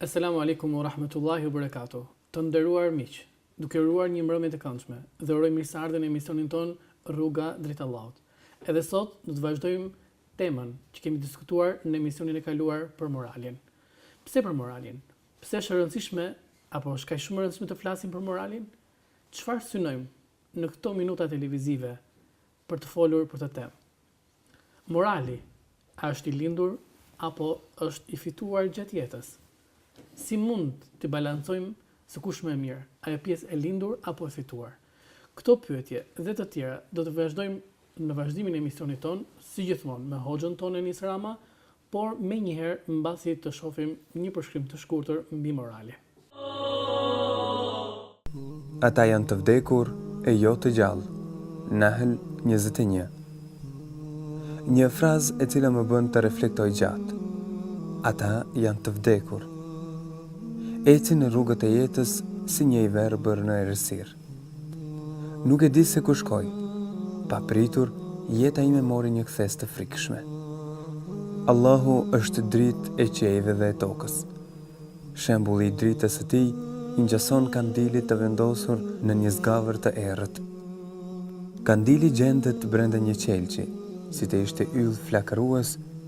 Eselamu Alejkum u Rahmetullahi u Berekatuhu. Të nderuar miq, duke uruar një mbrëmje të këndshme ju uroj mirëseardhje në emisionin tonë Rruga drejt Allahut. Edhe sot do të vazhdojmë temën që kemi diskutuar në emisionin e kaluar për moralin. Pse për moralin? Pse është e rëndësishme apo është kaq shumë e rëndësishme të flasim për moralin? Çfarë synojmë në këto minuta televizive për të folur për këtë temë. Morali, a është i lindur apo është i fituar gjatë jetës? Si mund t'i balancojmë se kush më e mirë, ajo pjesë e lindur apo e fituar? Këto pyetje dhe të tjera do të vazhdojmë në vazhdimin e emisionit tonë, si gjithmonë me hoxhën tonë Enis Rama, Por menjëherë mbasi të shofim një përshkrim të shkurtër mbi moralin. Ata janë të vdekur e jo të gjallë. Nahl njëzet e një. Një frazë e cila më bën të reflektoj gjatë. Ata janë të vdekur. Eci në rrugët e jetës si një i verbër në errësirë. Nuk e di se ku shkoj. Papritur, jeta ime mori një kthesë të frikshme. Allahu është dritë e qiejve dhe e tokës. Shembulli i dritës së tij i ngjason kandilit të vendosur në një zgavër të errët. Kandili gjendet brenda një qelqi, si të ishte yll flakërues,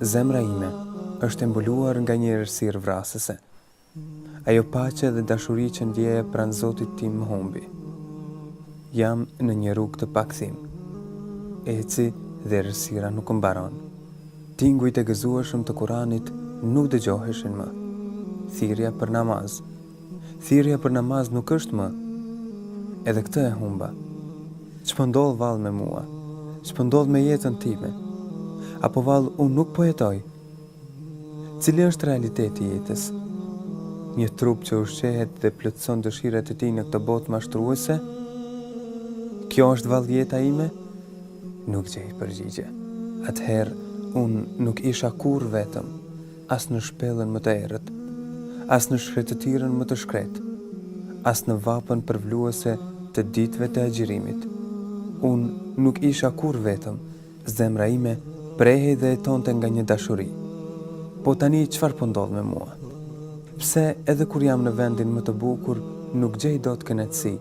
Zemra ime është e mbuluar nga një errësirë vrasëse. Ajo paqe dhe dashuri që ndjeja pranë Zotit tim më humbi. Jam në një rrugë të pakthim. Eci dhe errësira nuk mbaron. Tingujt e gëzueshëm të Kuranit nuk dëgjoheshin më. Thirrja për namaz. Thirrja për namaz nuk është më. Edhe këtë e humba. Ç'po ndodh vallë me mua? Ç'po ndodh me jetën time? Apo vallë unë nuk po jetoj? Cili është realiteti i jetës? Një trup që ushqehet dhe plotëson dëshirat e tij në këtë botë mashtruese? Kjo është vallë jeta ime? Nuk gjej përgjigje. Atëherë unë nuk isha kurrë vetëm. as në shpellën më të errët, as në shkretëtirën më të shkretë, as në vapën përvëluese të ditëve të agjërimit. Unë nuk isha kurrë vetëm, zemra ime prehej dhe jetonte nga një dashuri. Po tani çfarë po ndodh me mua? Pse edhe kur jam në vendin më të bukur nuk gjej dot kënaqësi?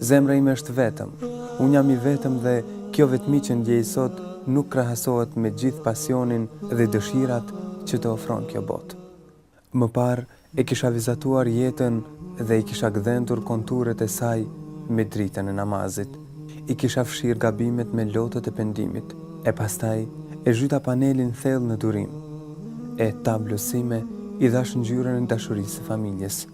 Zemra ime është vetëm. Unë jam i vetëm dhe kjo vetmi që ndjej sot nuk krahasohet me gjithë pasionin dhe dëshirat që të ofron kjo botë. Më parë e kisha vizatuar jetën dhe i kisha gdhendur konturet e saj me dritën e namazit. I kisha fshirë gabimet me lotët e pendimit e pastaj e zhyta penelin thellë në durim e tablosë sime i dhash ngjyrën e dashurisë së familjes.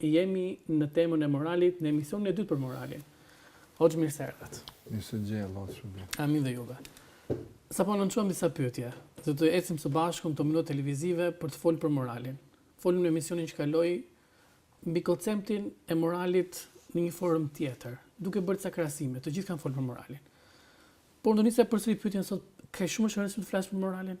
Jemi në temën e moralit në emisionin e dytë për moralin. Hoxhë mirë se erdhët. Mirë se ju gjeta, Zoti shpërbleftë. Amin dhe juve. Sapo nënvizuam disa pyetje, do të ecim së bashku në këto minuta televizive për të folur për moralin. Folëm në emisionin që kaloi mbi konceptin e moralit në një formë tjetër, duke bërë disa krahasime, të gjithë kanë folur për moralin. Por do nisja përsëri pyetjen sot, ka shumë rëndësi të flasim për moralin?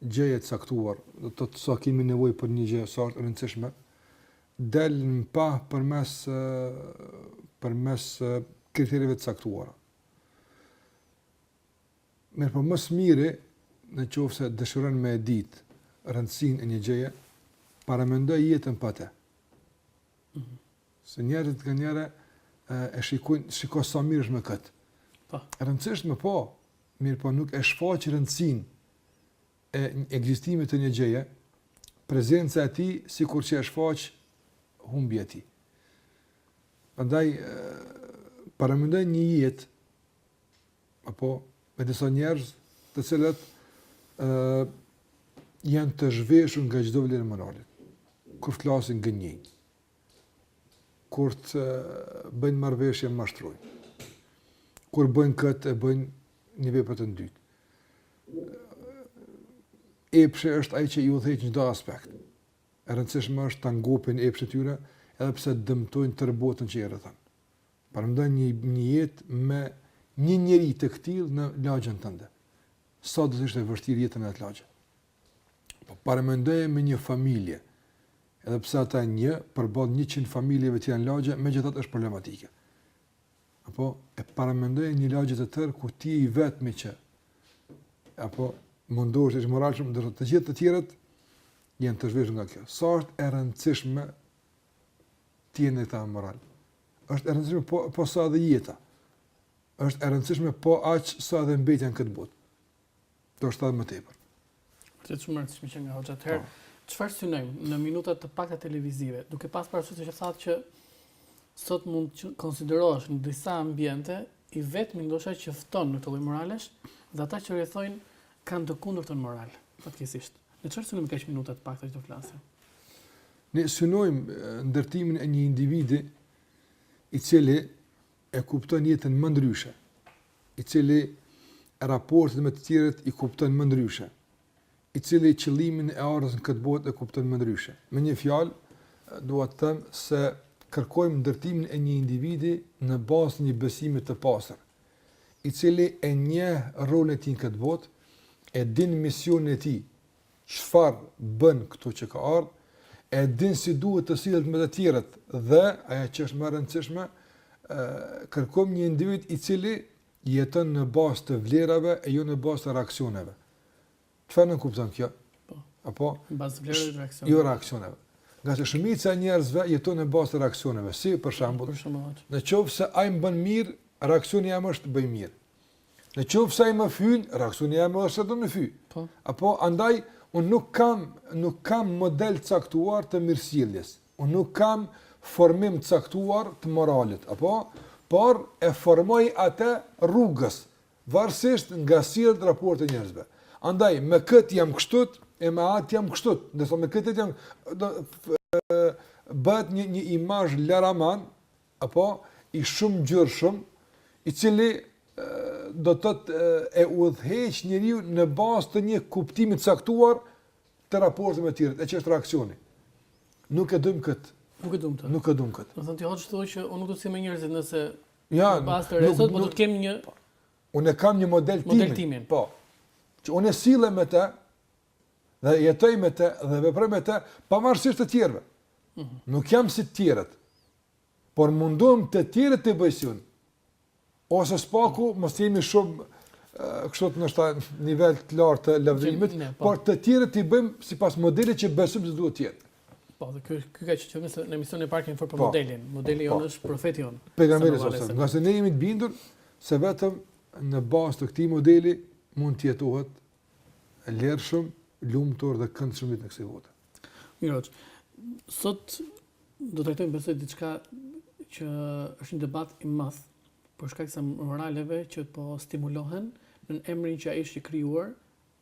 gjëje të caktuar, do të thotë sa kemi nevojë për një gjë, sa është e rëndësishme, del në pah përmes përmes kritereve të caktuara. Mirëpo më së miri, në qoftë se dëshiron me ditë rëndësinë e një gjëje, paramendoj jetën pa te. Mhm. Se njerëzit nganjëherë e shikojnë, shiko sa mirë është me këtë. Pa. Po. Rëndësishme po, mirëpo nuk e shfaq rëndësinë e ekzistimit të një gjëje, prezenca e tij sikur që e shfaq humbja e tij. Prandaj paramendoje një jetë apo me disa njerëz të cilët ë uh, janë të zhveshur nga çdo vlerë morale. Kur flasin gënjejnë. kur të bëjnë marrëveshje mashtrojnë. Kur bëjnë këtë e bëjnë një vepër të dytë. Epshi është ai që i udhëheq çdo aspekt. E rëndësishme është ta ngopin epshin e tyre, edhe pse dëmtojnë tërë botën që i rrethon. Paramendo një një jetë me një njeri të këtill në lagjen tënde. Sa do të ishte vështirë jeta në atë lagje. Po paramendoje me një familje, edhe pse ata janë një, përballë 100 familjeve që janë në lagje, megjithatë është problematike. Apo e paramendoje një lagje të tërë ku ti i vetmi që apo mundohesh të jesh i moralshëm ndërsa të gjithë të tjerët janë të zhveshur nga kjo. Sa është e rëndësishme të jetë ai moral. Është e rëndësishme po po sa dhe jeta. Është e rëndësishme po aq sa dhe mbetja në këtë botë. Do jetë edhe më tepër. Po është shumë e rëndësishme që nga hoxha atëherë, çfarë po synojmë në minutat të pakta televizive, duke pas parasysh që thatë që sot mund të konsiderohesh në disa ambjente, i vetëm ndoshta që fton në këto lloj moralesh, dhe ata që rrethojnë kanë të kundërtën në moral, fatkeqësisht. Ne çfarë synojmë në kaq minuta të pakta që të flasim? Ne synojmë ndërtimin e një individi i cili e kupton jetën më ndryshe, i cili raportet me të tjerët i kupton më ndryshe, i cili qëllimin e ardhjes në këtë botë e kupton më ndryshe. Me një fjalë, dua të them se kërkojmë ndërtimin e një individi në bazë të një besimi të pastër, i cili e njeh rolin e tij në këtë botë, e din misionin e tij, çfarë bën këtu që ka ardhur, e din si duhet të sillet me të tjerët dhe ajo që është më e rëndësishme, ë kërkojmë një individ i cili jeton në bazë të vlerave e jo në bazë të reaksioneve. Çfarë nënkupton kjo? Po. Apo në bazë të vlerave e reaksioneve. Jo reaksioneve. Ngase shumica e njerëzve jeton në bazë të reaksioneve, si për shembull, në qoftë se ai më bën mirë, reaksioni jem është t'i bëj mirë. Në qoftë se ai më fyn, reaksioni jem është ta fyej. Po. Apo andaj un nuk kam nuk kam model caktuar të mirësjelljes. Un nuk kam formim caktuar të moralit, apo por e formoj atë rrugës varësisht nga sjelljet raportet e njerëzve. Andaj me kët jam kështu e me atë jam kështu, ndërsa me këtë jam, bëhet një një imazh laraman apo i shumëngjyrshëm, i cili do të thotë e udhëheq njeriu në bazë të një kuptimi të caktuar të raportit me të tjerët, e që është reaksioni. Nuk e duam këtë. Nuk e duam këtë. Nuk e duam këtë. Domethënë ti hoxhë thua që unë nuk do të sillem me njerëzit nëse ja, në bazë të reaksionit, por do të kem një po. Unë e kam një model timin. Model timin. Po. Që unë sillem me të, Dhe jetoj me të dhe veproj me të pavarësisht të tjerëve. Mhm. Nuk jam si të tjerët. Por mundohem të tjerët t'i bëj si unë. Ose së paku mos të jemi shumë kështu të themi në nivel të lartë të lavdërimit, po. por të tjerët t'i bëjmë sipas modelit që besojmë se duhet të jetë. Po, dhe kjo ka qenë që në emisionin e parë kemi folur për po. modelin. Modeli po. jonë është profeti jonë. Pejgamberi alejhi selam. Ngase ne jemi të bindur se vetëm në bazë të këtij modeli mund të jetohet Lirshëm, lumtur dhe këndshëm në jetën e kësaj bote. Mirë hoxhë, sot do të trajtojmë besoj diçka që është një debat i madh për shkak të moraleve që po stimulohen në emrin që ai është i krijuar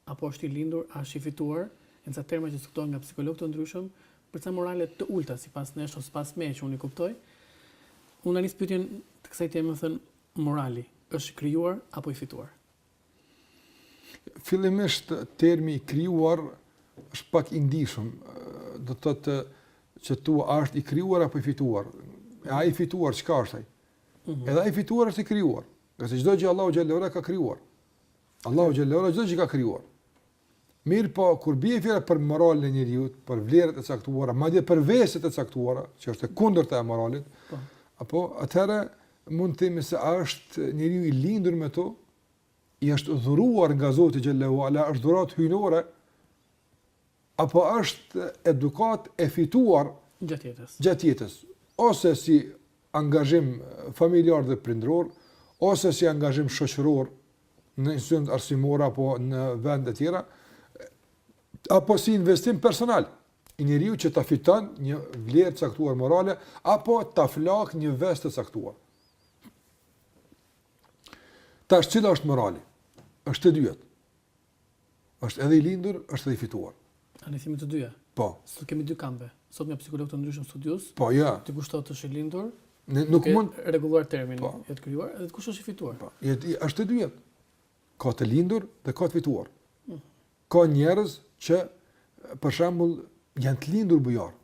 apo është i lindur, a është i fituar, në ca terma që diskutohen nga psikologë të ndryshëm, për ca morale të ulta sipas nesh ose sipas meje që unë i kuptoj. Unë e nis pyetjen të kësaj teme, domethënë morali është i krijuar apo i fituar? Fillimisht termi i krijuar është pak i ndjeshëm, do të thotë që thua a është i krijuar apo i fituar? E ai i fituar çka është ai? Mm -hmm. Edhe ai i fituar është i krijuar, ngase çdo gjë Allahu xhallahu ka krijuar. Allahu xhallahu çdo gjë ka krijuar. Mirëpo, kur bie fjala për moralin e njeriut, për vlerat e caktuara, madje për veset e caktuara, që është e kundërta e moralit, po. apo atëherë mund të themi se a është njeriu i lindur me to, i është dhuruar nga Zoti xhallahu ala, është dhuratë hyjnore, apo është edukatë e fituar gjatë jetës. Gjatë jetës, ose si angazhim familjar dhe prindror, ose si angazhim shoqëror, në institucionet arsimore apo në vende të tjera apo si investim personal i njeriut që ta fiton një vlerë të caktuar morale apo ta flak një ves të caktuar. Tash cila është morali? Është të dyja. Është edhe i lindur, është edhe i fituar. A ne themi të dyja? Po. Sot kemi dy kampe. Sot ne psikologë të ndryshëm studiues. Po, ja. Ti kushtohet se është lindur. Ne nuk mund të rregulluar termin po. e të krijuar, edhe kush është i fituar. Po. Jo është të dyja. Ka të lindur dhe ka të fituar. Mm. Ka njerëz që për shembull janë të lindur bujarë.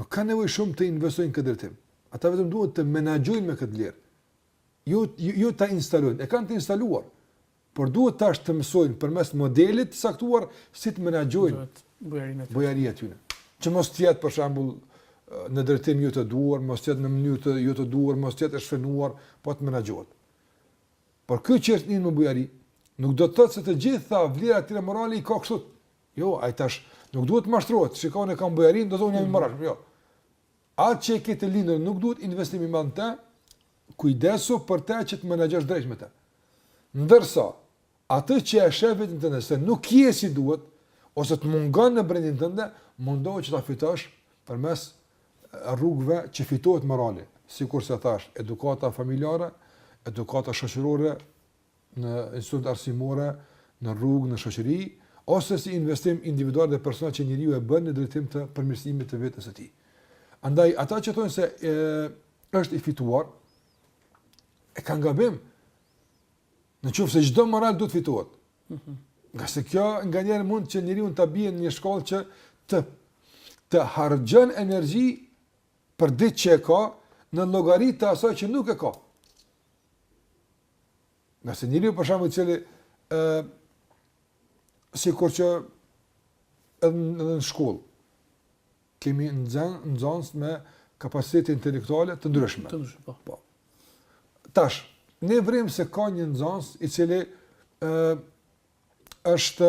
Nuk kanë nevojë shumë të investojnë këtë drejtim. Ata vetëm duhet të menaxhojnë me këtë vlerë. Jo jo ta instalojnë, e kanë të instaluar. Por duhet tash të mësojnë përmes modelit të caktuar si të menaxhojnë bujarinë e tyre. Që mos të jetë për shembull në drejtim jo të duhur, mos të jetë në mënyrë jo të duhur, mos të jetë e shfrenuar, po të menaxhohet. Por ky që është me bujari, nuk do të thotë se të gjitha vlerat e tjera morale i ka kështu. Jo, ai tash nuk duhet të mashtrohet. Shikoni kam bujarin, do të thotë jam i moral. Jo. Atë që e ke të lindur nuk duhet investim i madh në të, kujdesu për të që të menaxhosh drejt me të. Ndërsa, atë që e sheh veten tënde se nuk je si duhet ose të mungon në brendinë tënde, mundohu që ta fitosh përmes rrugëve që fitohet morali, sikurse thashë, edukata familjare, edukata shoqërore, në institucionet arsimore, në rrugë, në shoqëri, ose si investim individual dhe personal që njeriu e bën në drejtim të përmirësimit të vetes së tij. Andaj ata që thonë se e, është i fituar e kanë gabim. Në qoftë se çdo moral duhet të fitohet. Mhm. Ngase kjo nganjëherë mund që njeriun ta bie në një shkallë që të, të harxhon energji për diç që e ka në llogari të asaj që nuk e ka. Ngase njeriu për shembull i cili ë sikur që edhe në shkollë kemi nxën nxënës me kapacitete intelektuale të ndryshme. Të ndryshme, po. po. Tash, ne vrejm se ka një nxënës i cili ë është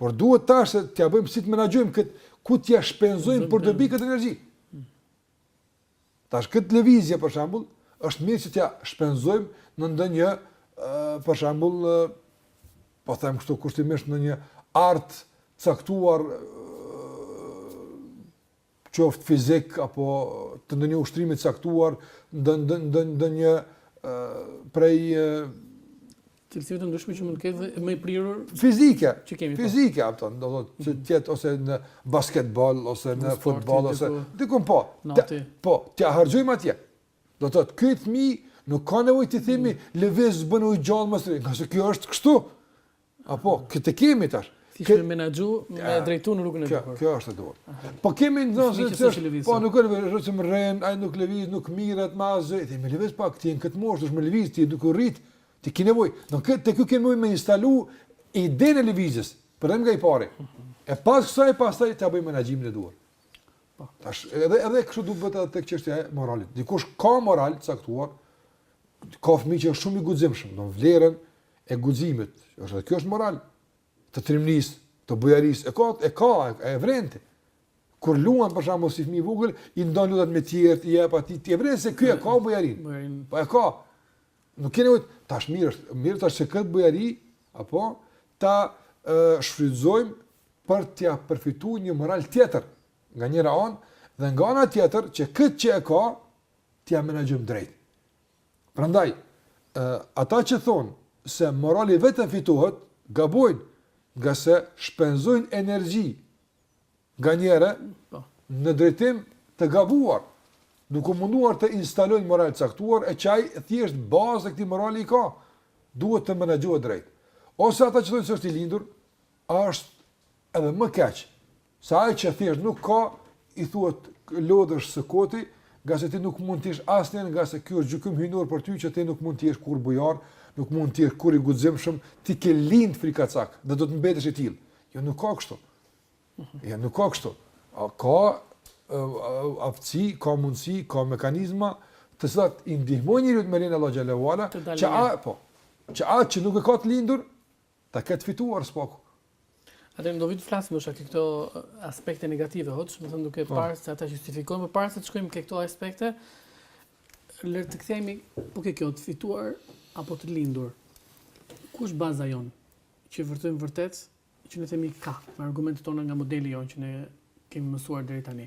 Por duhet tash t'ja bëjmë si të menaxhojmë kët, ku t'ja shpenzojmë për dobi këtë energji. Tash këtë lëvizje për shembull, është mirë që t'ja shpenzojmë në ndonjë për shembull po them kështu kushtimisht në një art t'caktuar qoftë fizik apo të ndonjë ushtrimi të caktuar, ndonjë ndonjë ndonjë prej cilësive të ndryshme që mund të ketë më i prirur fizike, që kemi po. fizike ato, do thotë se të jetë ose në basketbol ose në futboll ose diku po. Po, t'ia harxhojmë atje. Do thotë ky fëmijë nuk ka nevojë t'i themi mos lëviz bën u gjallë mos rri, ngase kjo është kështu. A po, këtë kemi tash. Kemi me menaxhu me drejtu në rrugën e duhur. Kjo është e duhur. Po kemi ndonjë që është, po nuk e lëviz, është më rren, ai nuk lëviz, nuk mirret me asgjë. I themi lëviz pak ti në këtë moshë, është më lëviz ti duke u rrit. Ti ke nevojë. Do me thënë te ky ke nevojë me instalu idenë e lëvizjes. Për nga e para. E pas kësaj pastaj ta bëjmë menaxhimin e duhur. Po. Tash edhe edhe kështu duhet bëhet edhe tek çështja e moralit. Dikush ka moral t'caktuar, ka fëmijë që është shumë i guximshëm, don vlerën e guximit. Edhe kjo është moral të trimnis, të bujaris, e ka e ka e, e vren te. Kur luan për shembull si fëmijë vogël, i ndan lojnat me tjerë, i jep atij ti vren se ky e ka bujarin. Po e ka. Nuk ke nevojë tash mirë, mirë tash se kët bujari apo ta shfrytëzojmë për t'ia përfituar një moral tjetër nga njëra anë dhe nga ana tjetër që këtë që e ka t'ia menaxhojmë drejt. Prandaj, ë ata që thonë se morali vetëm fitohet, gabojnë, ngase shpenzojnë energji nga njëra po. në drejtim të gabuar, duke u munduar të instalojnë moral të caktuar e që ai thjesht bazat e këtij morali i ka, duhet të menaxhohet drejt. Ose ata që thonë se është i lindur, është edhe më keq Se ai që thjesht nuk ka, i thuhet lodhesh së koti, ngase ti nuk mund të jesh asnjë ngase ky është gjykim hyjnor për ty që ti nuk mund të jesh kurrë bujar, nuk mund të jesh kurrë i guximshëm, ti ke lind frikacak dhe do të mbetesh i tillë. Jo nuk ka kështu. Mhm. Jo nuk ka kështu. A ka aftësi, ka mundësi, ka mekanizma të cilat i ndihmojnë njeriut me lejen Allahu xhel-le ve ala, që a po, që a që nuk e ka të lindur, Ta ketë fituar Spaku. Atëherë do vi të flasim për sa i përket këto aspekte negative, hoxhë, domethënë duke, po, parë se ata justifikojnë, por para se të shkojmë ke këto aspekte, le të kthehemi po ke kjo të fituar apo të lindur. Ku është baza jonë që vërtetojmë vërtet që ne themi ka me argumentet tona nga modeli jonë që ne kemi mësuar deri tani.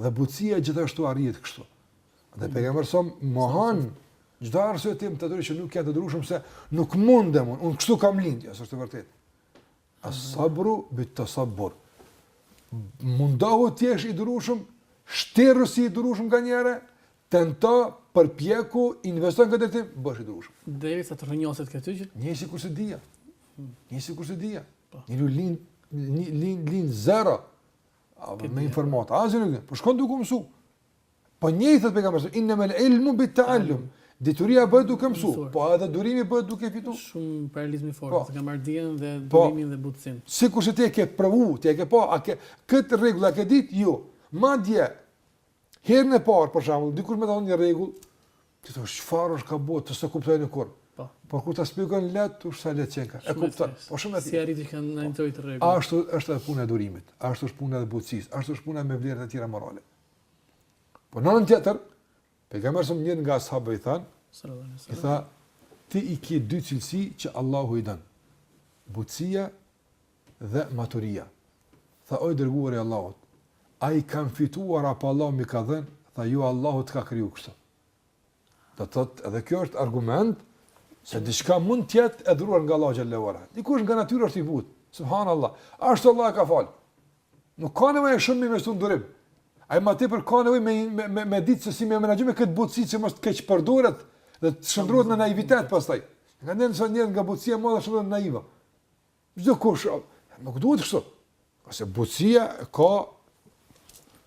Dhe butësia gjithashtu arrihet kështu. Dhe mm. pejgamberi s.a. mohon çdo arsyetim të thotë që nuk jam i durueshëm se nuk mundem unë, unë kështu kam lind, a s'është e vërtetë. As-sabru bit-tasabbur. Mundohu të jesh i durueshëm, shtiru si i durueshëm nganjëherë, tento, përpiqu, investo në këtë, të bëhesh i durueshëm. Derisa të rrënjoset kjo te ti. Një sikurse dija. Një sikurse dija. Po. Njeri lind njeri lind lind zero. Apo, me informata, asgjë nuk di. Po shkon duke mësu. Po njëjtë thotë pejgamberi, innamal ilmu bit ta'allum. Dituria bëhet duke mësu, po edhe durimi bëhet duke fitu. Shumë paralelizëm i fortë, po. të ka marrë dijen dhe po. durimin dhe butësinë. Sikurse ti e ke provu, ti e ke pa, a ke këtë rregull a ke ditë? Jo. Madje Herën e parë, për shembull, dikush mëson një rregull, ti thua çfarë është kjo, bre, s'e kuptoj kurrë. Po. Por kur ta shpjegon lehtë, u sa lehtë qenka. E kupton. Po shumë e thjeshtë. Si arriti te kjo nëpërmjet rregullit. Ashtu është edhe puna e durimit, ashtu është puna e butësisë, ashtu është puna me vlerat e tjera morale. Po në anën tjetër, pejgamberi s.a. një nga sahabët i tha, i tha ti i ke dy cilësi që Allahu i don. Butësia dhe maturia. Tha, O i Dërguari i Allahut, a i kam fituar apo Allahu m'i ka dhënë? Tha, Jo, Allahu të ka krijuar kështu. Do të thotë, edhe kjo është argument se diçka mund të jetë e dhuruar nga Allahu xhelle ue ala. Dikush nga natyra është i butë. Subhanallahu. Ashtu Allah e ka falë. Nuk ka nevojë shumë me investu në durim. Ai më tepër ka nevojë me me me, me ditë se si me menaxhu këtë butësi që mos të keqpërdoret dhe të shndërrohet në naivitet pastaj. Nganjëherë ca njerëz nga butësia shndërrohen në naiva. Çdokush, nuk duhet kështu. Ose butësia ka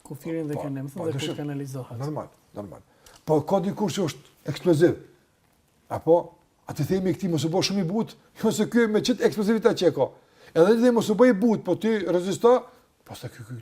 kufirin dhe kanë, domethënë se ku kanalizohet. Normal, normal. Po ka dikush që është eksploziv. Apo a t'i themi këtij mos u bësh shumë i butë, jo se ky me qit eksplozivitet që ka. Edhe ti mos u bëj i butë, po ti rezisto, pastaj ky ky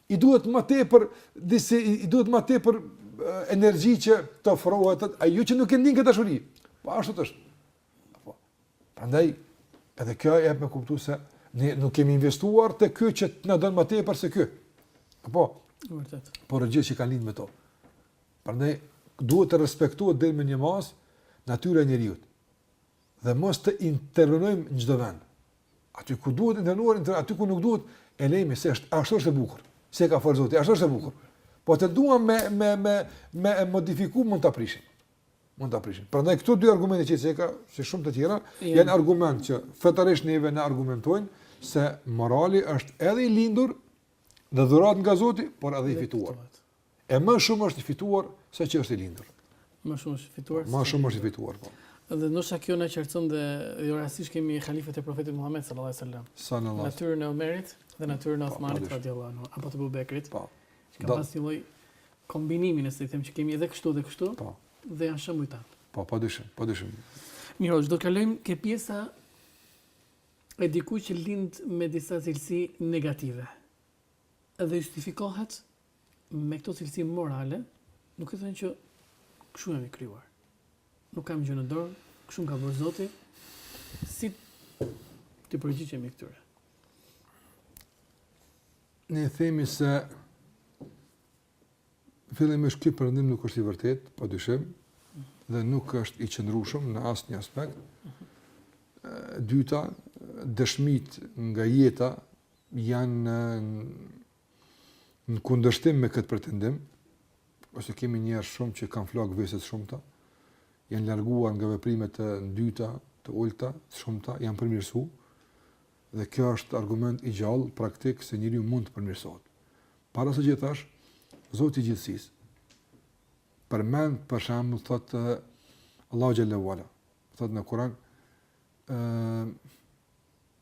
I duhet më tepër disi i duhet më tepër energji që të ofrohet ai yt që nuk e ndin këtë dashuri. Po ashtu është. Apo. Prandaj edhe kjo e me kuptu se ne nuk kemi investuar te ky që na don më tepër se ky. Apo. Vërtet. Por gjëra që kanë lind me to. Prandaj duhet të respektohet deri në një masë natyra e njeriu. Dhe mos të intervenojmë në çdo vend. Aty ku duhet intervenuar, intervenuar, aty ku nuk duhet, e lejmë se është ashtu është e bukur. Se e ka fal Zoti, ashtu është e bukur. Po të duam me me me me e modifiku mund ta prishim. Mund ta prishim. Prandaj këto dy argumente që i ceka, si shumë të tjera, Jem. janë argument që fetarisht neve na argumentojnë se morali është edhe i lindur dhe dhuratë nga Zoti, por edhe i fituar. E më shumë është i fituar se ç'është i lindur. Më shumë është i fituar. Më shumë është i fituar, po. Dhe ndoshta kjo na qartëson dhe jo rastisht kemi halifët e profetit Muhammed sallallahu alaihi wasallam. Sallallahu. Natyrën e Omerit dhe natyrën e po, Osmanit radhiyallahu anhu, apo të Ebu Bekrit. Po. Që ka pas një lloj kombinimi nëse i them që kemi edhe kështu dhe kështu. Po. Dhe janë shembuj tanë. Po, padyshim, padyshim. Mirë, do të kalojmë ke pjesa e dikujt që lind me disa cilësi negative. Edhe justifikohet me këto cilësi morale, duke thënë që kështu jam i krijuar. Nuk kam gjë në dorë, kështu ka bërë Zoti. Si t'u përgjigjemi këtyre? Ne themi se fillimisht ky pretendim nuk është i vërtetë, pa dyshim, dhe nuk është i qëndrushëm në asnjë aspekt. Dyta, dëshmitë nga jeta janë në në kundërshtim me këtë pretendim, se kemi njerëz shumë që kanë flakë vese të shumta, janë larguar nga veprime të ndyta, të ulta, të shumta, janë përmirësu, dhe kjo është argument i gjallë, praktik, se njeriu mund të përmirësohet. Para së gjithash, Zoti i gjithësisë, përmend për shembull, thotë Allahu xhele ve ala, thotë në Kuran, uh,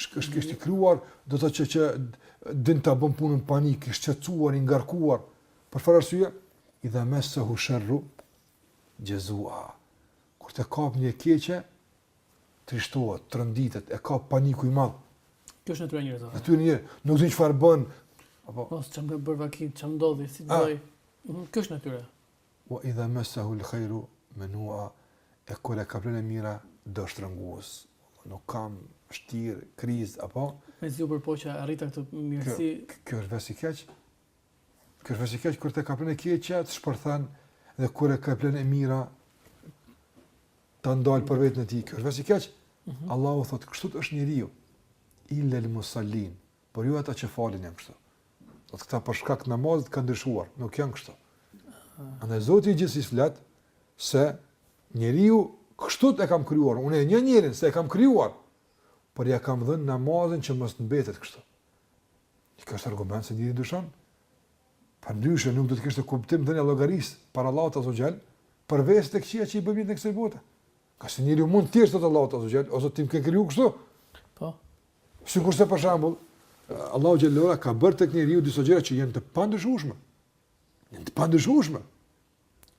Është është kështu i krijuar, do të thotë që që din ta bën punën në panik, i shqetësuar, i ngarkuar. Për çfarë arsye? Idha messehu sherru xhezua. Kur të kap një e keqe, trishtohet, tronditet, e kap paniku i madh. Kjo është natyrë e njerëzve. Natyrë e njerëzve, nuk din çfarë bën. Apo po ça m'ka bër vaki, ça m'ndodhi, si do. Kjo është natyrë. Wa idha massahu al-khayru manua, e kur e kaplon e mira dorështrëngues, nuk kam, vështirë, krizë, apo? Mezi u përpoqa, arrita këtë mirësi. Kjo, kjo është ves i keq. Kjo është ves i keq kur ta kaplon e keqja, të shpërthen dhe kur e kaplon e mira ta ndal për veten e tij. Kjo është ves i keq. Mm -hmm. Allahu thotë, kështu është njeriu. Illa al-musallin. Por jo ata që falen janë kështu. Thotë këta për shkak të namazit kanë ndryshuar, nuk janë kështu. Andaj Zoti i gjithësisë flet se njeriu kështu e kam krijuar, unë e njoh njerin se e kam krijuar, por ja kam dhënë namazin që mos të mbetet kështu. Kjo është argument se njeri ndryshon, përndryshe nuk do të kishte kuptim dhënia llogarisë para Allahut azze ve xhel, për veset e këqija që i bëjmë në kësaj bote. Ngase njeri mund t'i thoshte Allahut azze ve xhel, o Zot ti më ke kriju kështu. Po. Sikurse për shembull, Allahu xhele ve ala ka bërë tek njeriu disa gjëra që janë të pandryshueshme. Janë të pandryshueshme.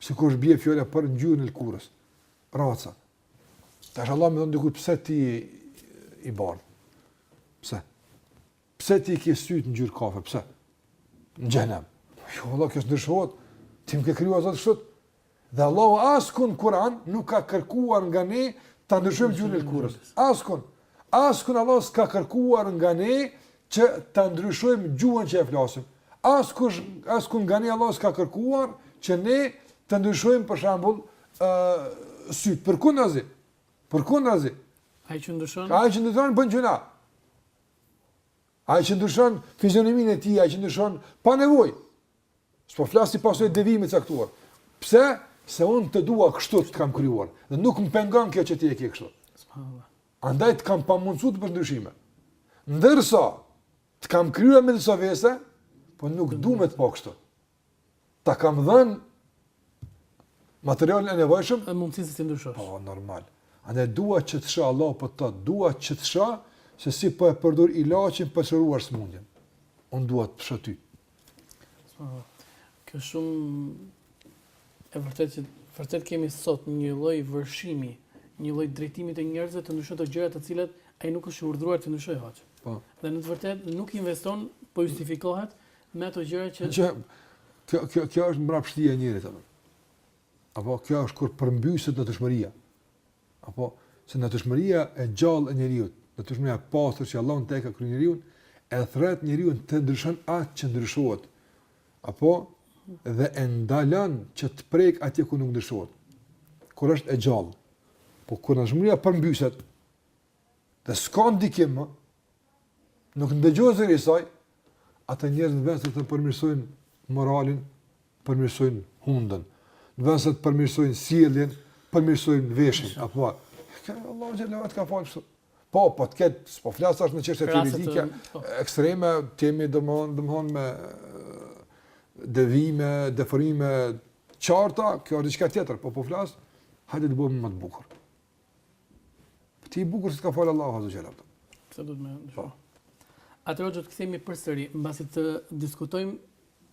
Sikur bie fjala për ngjyrën e lkurës, raca. Tash Allah më thon diku pse ti i bardh. Pse? Pse ti ke syt ngjyrë kafe? Pse? Në xhenem. Jo, Allah, kjo s'ndryshohet. Ti më ke krijuar Zot kështu. Dhe Allahu askund në Kur'an nuk ka kërkuar nga ne ta ndryshojmë ngjyrën e lëkurës. Askund. Askund Allahu s'ka kërkuar nga ne që ta ndryshojmë gjuhën që e flasim. Askund askund nga ne Allahu s'ka kërkuar që ne të ndryshojmë për shembull ë uh, syt. Përkundrazi. Përkundrazi. Ai që ndryshon? Ai që ndryshon bën gjynah. Ai që ndryshon fizionominë e tij, ai që ndryshon pa nevojë. S'po flas si pasojë e devijimit të caktuar. Pse? Se unë të dua kështu të kam krijuar dhe nuk më pengon kjo që ti e ke kështu. Subhanallahu. Andaj të kam pamundësuar të bësh ndryshime. Ndërsa të kam krijuar me disa vese, po nuk dua me të pa kështu. Ta kam dhën materialin e nevojshëm e mundësinë të ndryshosh. Po normal. Andaj dua që të shoh Allahu po të dua që të shoh se si po e përdor ilaçin për të shëruar smundjen. Unë dua të shoh ty. Kjo është shumë e vërtet që vërtet kemi sot një lloj vërshimi, një lloj drejtimi të njerëzve të ndryshojnë te gjëra të cilat ai nuk është urdhëruar të ndryshojë hiç. Po. Dhe në të vërtetë nuk investon, po justifikohet me ato gjëra që që kjo kjo kjo është mbrapshtia e njerit apo. Apo kjo është kur përmbyset natyrshmëria. Apo se natyrshmëria e gjallë e njeriu, natyrshmëria e pastër që Allahu e ka krijuar njeriun, e thret njeriun të ndryshon atë që ndryshohet. Apo dhe e ndalon që të prek atje ku nuk ndryshohet. Kur është e gjallë. Po kur natyrshmëria përmbyset, dhe s'ka ndikim më, nuk ndëgjohet zëri i saj, atëherë njerëz në vend se të përmirësojnë moralin, përmirësojnë hundën. Në vend se të përmirësojnë sjelljen, përmirësojnë veshin, apo këtë Allahu xhele ve ala ta ka fal kështu. Po, po të ketë, s'po flas tash në çështje juridike, po. ekstreme, kemi domthon, domthon me devijime, deformime të qarta, kjo është diçka tjetër, po po flas, hajde të bëjmë më të bukur. Ti i bukur si të ka falë Allahu Azze ve Xhel. Këtë do të me ndëshu. Po. Atëherë do të kthehemi përsëri, mbasi të diskutojmë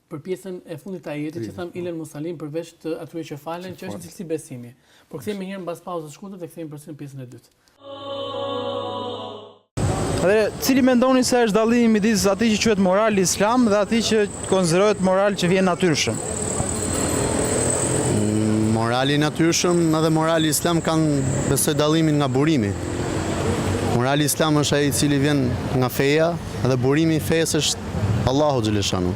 për pjesën e fundit të ajetit, që thamë po. Il-lel Musal-lin përveç të atyre që falen, që është cilësi besimi. Por kthehemi njëherë mbas pauzës së shkurtër dhe kthehemi përsëri në pjesën e dytë. Dhe cili mendoni se është dallimi midis atij që quhet moral islam dhe atij që konsiderohet moral që vjen natyrshëm? Morali i natyrshëm edhe morali islam kanë besoj dallimin nga burimi. Morali islam është ai i cili vjen nga feja dhe burimi i fesë është Allahu Xhele shanuhu.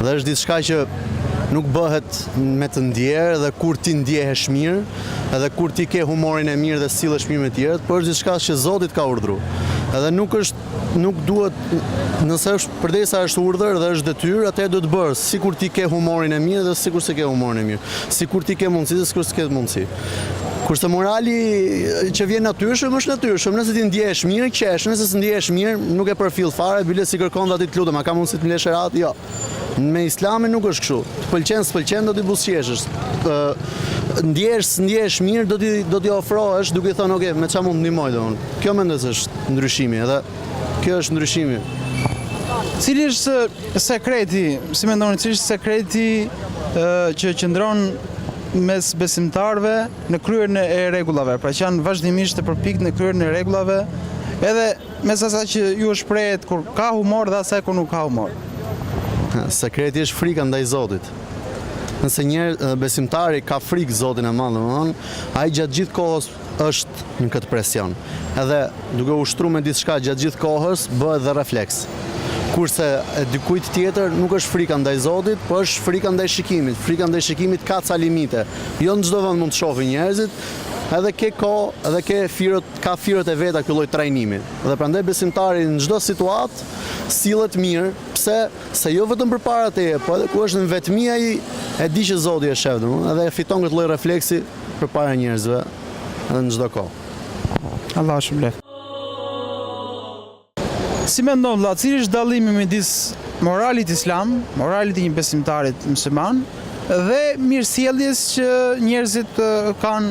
Dhe është diçka që nuk bëhet me të ndjerë dhe kur ti ndjehesh mirë, edhe kur ti ke humorin e mirë dhe sillesh mirë me të tjerët, por është diçka që Zoti të ka urdhëruar. Edhe nuk është nuk duhet nëse është përderisa është urdhër dhe është detyrë, atëherë duhet të bësh sikur ti ke humorin e mirë dhe sikur s'e ke humorin e mirë, sikur ti ke mundësi dhe sikur s'ke mundësi. Kurse morali që vjen natyrshëm është natyrshëm, nëse ti ndjehesh mirë, qesh, nëse s'ndjehesh mirë, nuk e përfill fare, bile i kërkon dhe atij të lutem, a ka mundësi të më lësh rehat, jo. Me islamin nuk është kështu, të pëlqen, s'pëlqen, do t'i buzëqeshësh. Ndjehesh, s'ndjehesh mirë, do t'i, do t'i ofrohesh duke thënë, ok, me ça mund të ndihmoj dhe unë. Kjo mendoj se është ndryshimi edhe, kjo është ndryshimi. Cili është sekreti, si mendoni, cili është sekreti që qëndron mes besimtarëve në kryerjen e rregullave, pra që janë vazhdimisht të përpiktë në kryerjen e rregullave, edhe mes asaj që ju shprehët kur ka humor dhe asaj kur nuk ka humor. Sekreti është frika ndaj Zotit. Nëse një besimtar i ka frikë Zotin e Madh, domethënë, ai gjatë gjithë kohës është në këtë presion. Edhe duke ushtru me diçka gjatë gjithë kohës, bëhet dhe refleks. Kurse e dikujt tjetër nuk është frika ndaj Zotit, po është frika ndaj shikimit. Frika ndaj shikimit ka ca limite. Jo në çdo vend mund të shohin njerëzit, edhe ke kohë, edhe ke firët, ka firët e veta ky lloj trajnimi. Dhe prandaj besimtari në çdo situatë sillet mirë, sepse jo vetëm përpara teje, po edhe kur është në vetmi ai e di që Zoti e shef, domethënë, edhe e fiton këtë lloj refleksi. përpara njerëzve dhe në çdo kohë. Allahu e shpërbleftë. Si mendon vëlla, cili është dallimi midis moralit islam, moralit të një besimtarit musliman dhe mirësjelljes që njerëzit kanë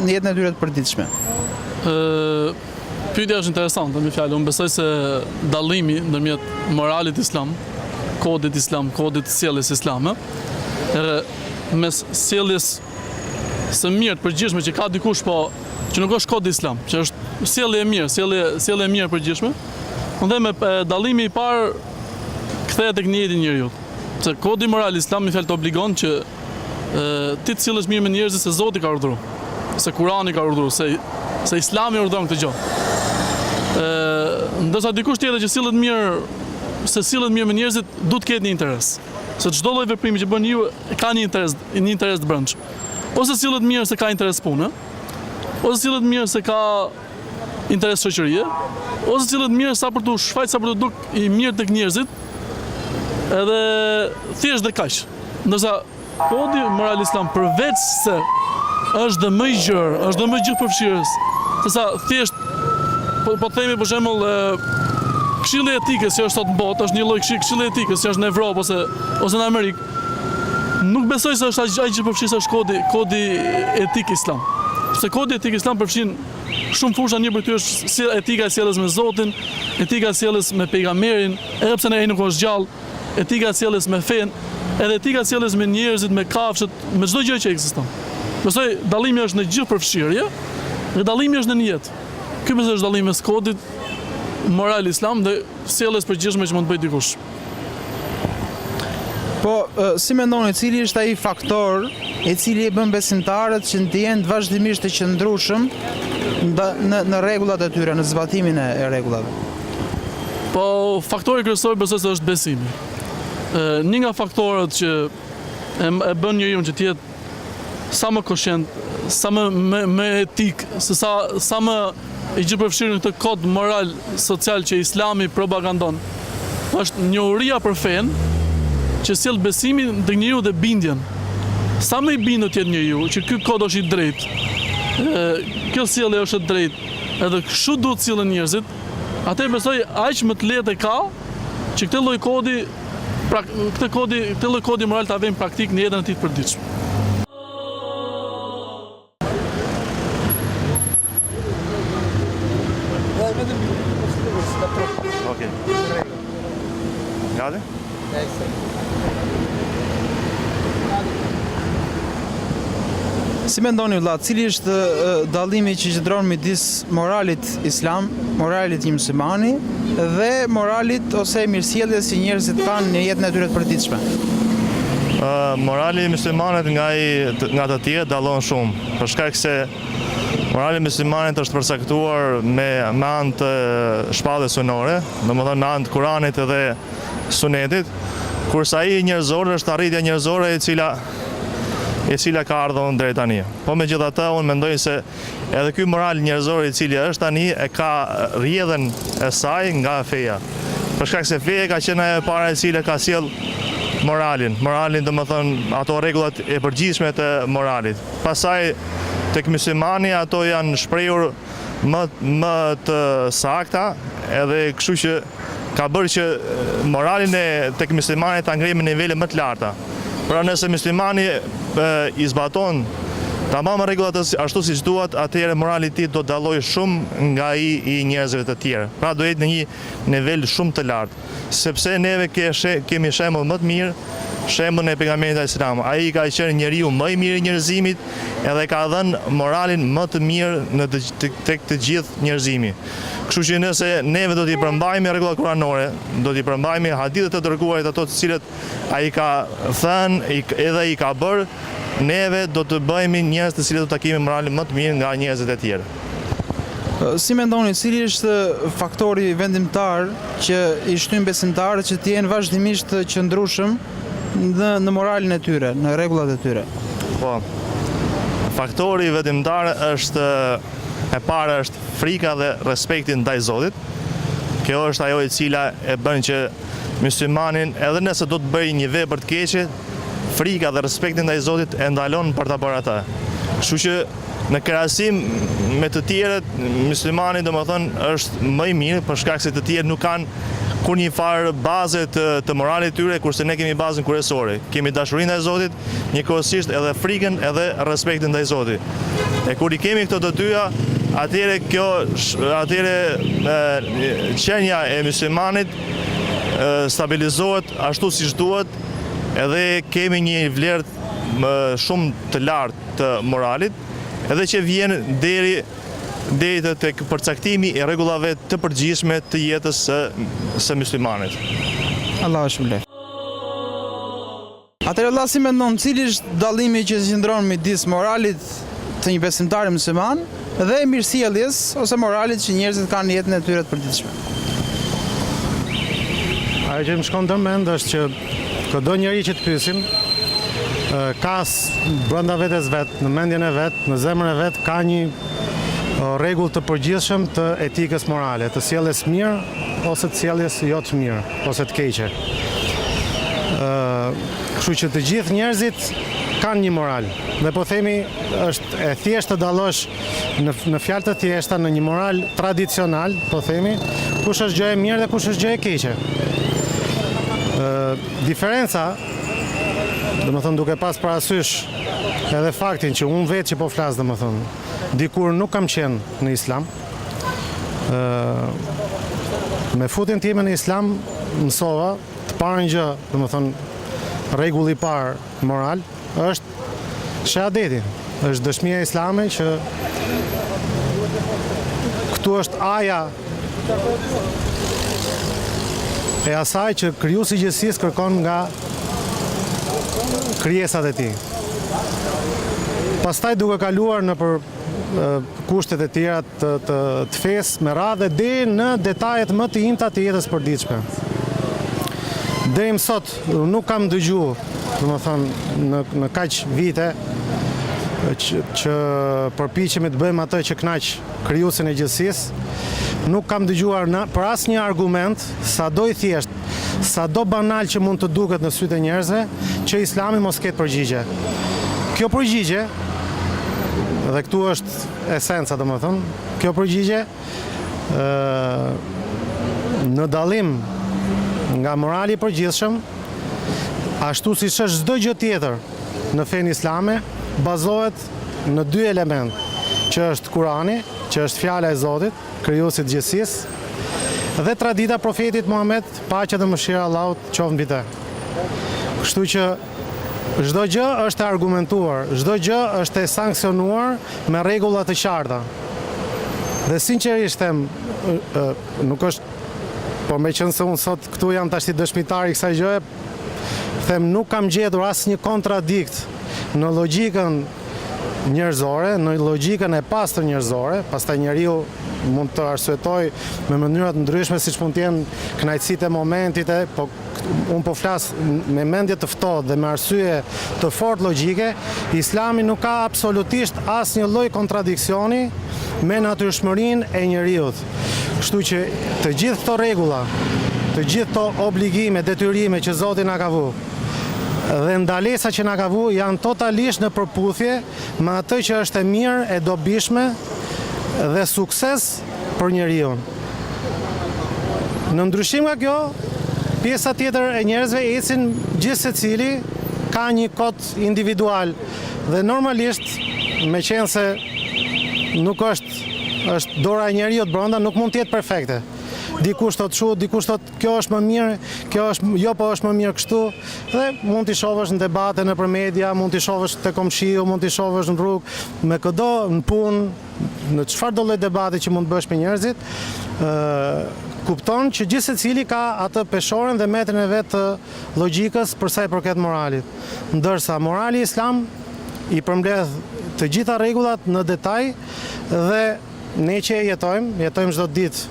në jetën e tyre të përditshme? Pyetja është interesante, me fjalë, unë besoj se dallimi ndërmjet moralit islam, kodit islam, kodit të sjelljes islame, edhe mes sjelljes së mirë të përgjithshme që ka dikush po që nuk është kod islam, që është sjellje e mirë, sjellje sjellje e mirë e përgjithshme. Ndaj me dallimi i parë kthehet tek nijeti i njeriut. Se kodi moral islam i fesë të obligon që ti të sillesh mirë me njerëzit se Zoti ka urdhëruar, se Kurani ka urdhëruar, se se Islami urdhëron këtë gjë. Ë, ndërsa dikush tjetër që sillet mirë, se sillet mirë me njerëzit, duhet të ketë një interes. Se çdo lloj veprimi që bën ju ka një interes, një interes të brendshëm. Ose sillet mirë se ka interes punë, ose sillet mirë se ka interes shoqërie, ose sillet mirë sa për të shfaq sa për të duk i mirë tek njerëzit. Edhe thjesht dhe kaq. Ndërsa kodi moral islam përveç se është dhe më i gjerë, është dhe më gjithëpërfshirës, se sa thjesht po, po themi për shembull këshilli i etikës që është sot në botë, është një lloj këshilli i etikës që është në Evropë ose ose në Amerikë, Nuk besoj se është aq gjithëpërfshirës sa është kodi, kodi etik islam. Sepse kodi etik islam përfshin shumë fusha, një prej tyre është si etika e sjelljes me Zotin, etika e sjelljes me pejgamberin, edhe pse ne ai nuk është gjallë, etika e sjelljes me fenë, edhe etika e sjelljes me njerëzit, me kafshët, me çdo gjë që ekziston. Besoj dallimi është në gjithëpërfshirje, dhe dallimi është në nijet. Ky besoj është dallimi mes kodit moral islam dhe sjelljes së përgjithshme që mund të bëjë dikush. Po, si mendoni, cili është ai faktor i cili e bën besimtarët që të jenë vazhdimisht të qëndrueshëm në në rregullat e tyre, në zbatimin e rregullave? Po, faktori kryesor besoj se është besimi. Një nga faktorët që e bën njeriun që të jetë sa më koshient, sa më me etikë, sa sa më i gjithëpërfshirë në këtë kod moral social që Islami propagandon. Është njohuria për fenë që sjell besimin tek njeriu dhe bindjen. Sa më i bindur të jetë njeriu që ky kod është i drejtë, kjo sjellje është e drejtë edhe kështu duhet të sillen njerëzit, atëherë besoj aq më të lehtë e ka që këtë lloj kodi këtë kodi, këtë lloj kodi moral ta vërë në praktikë në jetën e tij të përditshme. Okej. Si mendoni vëlla, cili është dallimi që qëndron midis moralit Islam, moralit një myslimani dhe moralit ose mirësjelljes që njerëzit kanë në jetën e tyre të përditshme. Morali i myslimanit nga ai nga të tjerë dallon shumë, për shkak se morali i myslimanit është përcaktuar me me anë të shpalljes hyjnore, domethënë me anë të Kuranit dhe Sunetit, kurse ai njerëzor është arritja njerëzore e cila e cila ka ardhur deri tani. Po megjithatë unë mendoj se Edhe ky moral njerëzor i cili është tani e ka rrjedhën e saj nga feja. Për shkak se feja ka qenë ajo e para e cila ka sjell moralin, moralin domethënë ato rregullat e përgjithshme të moralit. Pastaj tek myslimani ato janë shprehur më më të sakta edhe kështu që ka bërë që moralin e tek myslimanit ta ngrejë në nivele më të larta. Pra nëse myslimani i zbaton tamam rregullat ashtu siç duhet, atëherë morali i tij do të dallojë shumë nga ai i njerëzve të tjerë. Pra do jetë në një nivel shumë të lartë. Sepse neve kemi shembull më të mirë, shembullin e Pejgamberit alajhi selam. Ai ka qenë njeriu më i mirë i njerëzimit dhe ka dhënë moralin më të mirë në tek të gjithë njerëzimi. Kështu që nëse neve do t'i përmbajmë rregullat kuranore, do t'i përmbajmë hadithet e të dërguarit ato të cilat ai ka thënë edhe i ka bërë, neve do të bëhemi njerëz të cilët do ta kemi moralin më të mirë nga njerëzit e tjerë. Si mendoni, cili është faktori vendimtar që i shtyn besimtarët që të jenë vazhdimisht të qëndrueshëm në në moralin e tyre, në rregullat e tyre? Po. Faktori vendimtar është e para është Frika dhe respekti ndaj Zotit, kjo është ajo e cila e bën që myslimanin edhe nëse do të bëjë një vepër të keqe, frika dhe respekti ndaj Zotit e ndalon për ta bërë atë. Kështu që në krahasim me të tjerët, myslimani domethënë është më i mirë për shkak se të tjerë nuk kanë kur një farë baze të të moralit të tyre, kurse ne kemi bazën kryesore, kemi dashurinë ndaj Zotit njëkohësisht edhe frikën edhe respektin ndaj Zotit. E kur i kemi këto të dyja, atëherë kjo atëherë qenia e myslimanit stabilizohet ashtu siç duhet edhe kemi një vlerë shumë të lartë të moralit, edhe që vjen deri deri të tek përcaktimi i rregullave të përgjithshme të jetës së së myslimanit. Allahu të shpërbleftë. Atëherë vëlla si mendon cili është dallimi që qëndron midis moralit të një besimtari musliman dhe mirësjelljes ose moralit që njerëzit kanë në jetën e tyre të përditshme? Ajo që më shkon në mend është që këdo njeri që të pyesim ka brenda vetes vet, në mendjen e vet, në zemrën e vet ka një rregull të përgjithshëm të etikës morale, të sjelljes mirë ose të sjelljes jo të mirë. ose të keqe. Ë, kështu që të gjithë njerëzit kanë një moral. Dhe po themi, është e thjeshtë të dallosh në në fjalë të thjeshta në një moral tradicional, po themi, kush është gjë e mirë dhe kush është gjë e keqe. Ë, diferenca, domethënë duke pas parasysh edhe faktin që unë vetë që po flas domethënë, dikur nuk kam qenë në Islam, Me futjen time në islam mësova të parën gjë, domethënë, rregulli i parë moral, është shahadeti, është dëshmia islame që këtu është ajka e asaj që krijuesi i gjithësisë kërkon nga krijesat e tij. Pastaj duke kaluar nëpër kushtet e tjera të, të, të fesë me radhë dhe deri në detajet më të imta të jetës përditshme. Deri më sot nuk kam dëgjuar, domethënë në në kaq vite që, që përpiqemi të bëjmë atë që kënaq krijuesin e gjithësisë, nuk kam dëgjuar në, për asnjë argument, sado i thjesht, Sado banal që mund të duket në sytë e njerëzve, që Islami mos ketë përgjigje. Kjo përgjigje, dhe këtu është esenca domethënë, kjo përgjigje ë në dallim nga morali i përgjithshëm, ashtu siç është çdo gjë tjetër në fenë islame, bazohet në dy elementë, që është Kurani, që është fjala e Zotit, Krijuesit të gjithësisë, dhe tradita e profetit Muhamed, paqja dhe mëshira e Allahut qoftë mbi të. Kështu që çdo gjë është e argumentuar, çdo gjë është e sanksionuar me rregulla të qarta. Dhe sinqerisht them, nuk është, por meqenëse unë sot këtu jam tashti dëshmitar i kësaj gjëje, them nuk kam gjetur asnjë kontradiktë në logjikën njerëzore, në logjikën e pastër njerëzore, pastaj njeriu mund të arsyetojë me mënyra të ndryshme siç mund të jenë kënaqësitë e momentit e po unë po flas me mendje të ftohtë dhe me arsye të fortë logjike, Islami nuk ka absolutisht asnjë lloj kontradiksioni me natyrshmërinë e njeriut. Kështu që të gjithë këto rregulla, të gjithë këto obligime, detyrime që Zoti na ka vu dhe ndalesa që na ka vu janë totalisht në përputhje me atë që është e mirë, e dobishme dhe sukses për njeriun. Në ndryshim nga kjo, pjesa tjetër e njerëzve ecin gjithsecili ka një kod individual dhe normalisht meqenëse nuk është Është dora e njeriut brenda, nuk mund të jetë perfekte. Dikush thotë kështu, dikush thotë kjo është më mirë, kjo është jo po është më mirë kështu dhe mund t'i shohësh në debate nëpër media, mund t'i shohësh te komshiu, mund t'i shohësh në rrugë, me këdo në punë, në çfarëdo lloj debati që mund të bësh me njerëzit, kupton që gjithsecili ka atë peshoren dhe metrin e vet të llogjikës për sa i përket moralit. Ndërsa morali islam i përmbledh të gjitha rregullat në detaj, dhe ne që e jetojmë, jetojmë çdo ditë,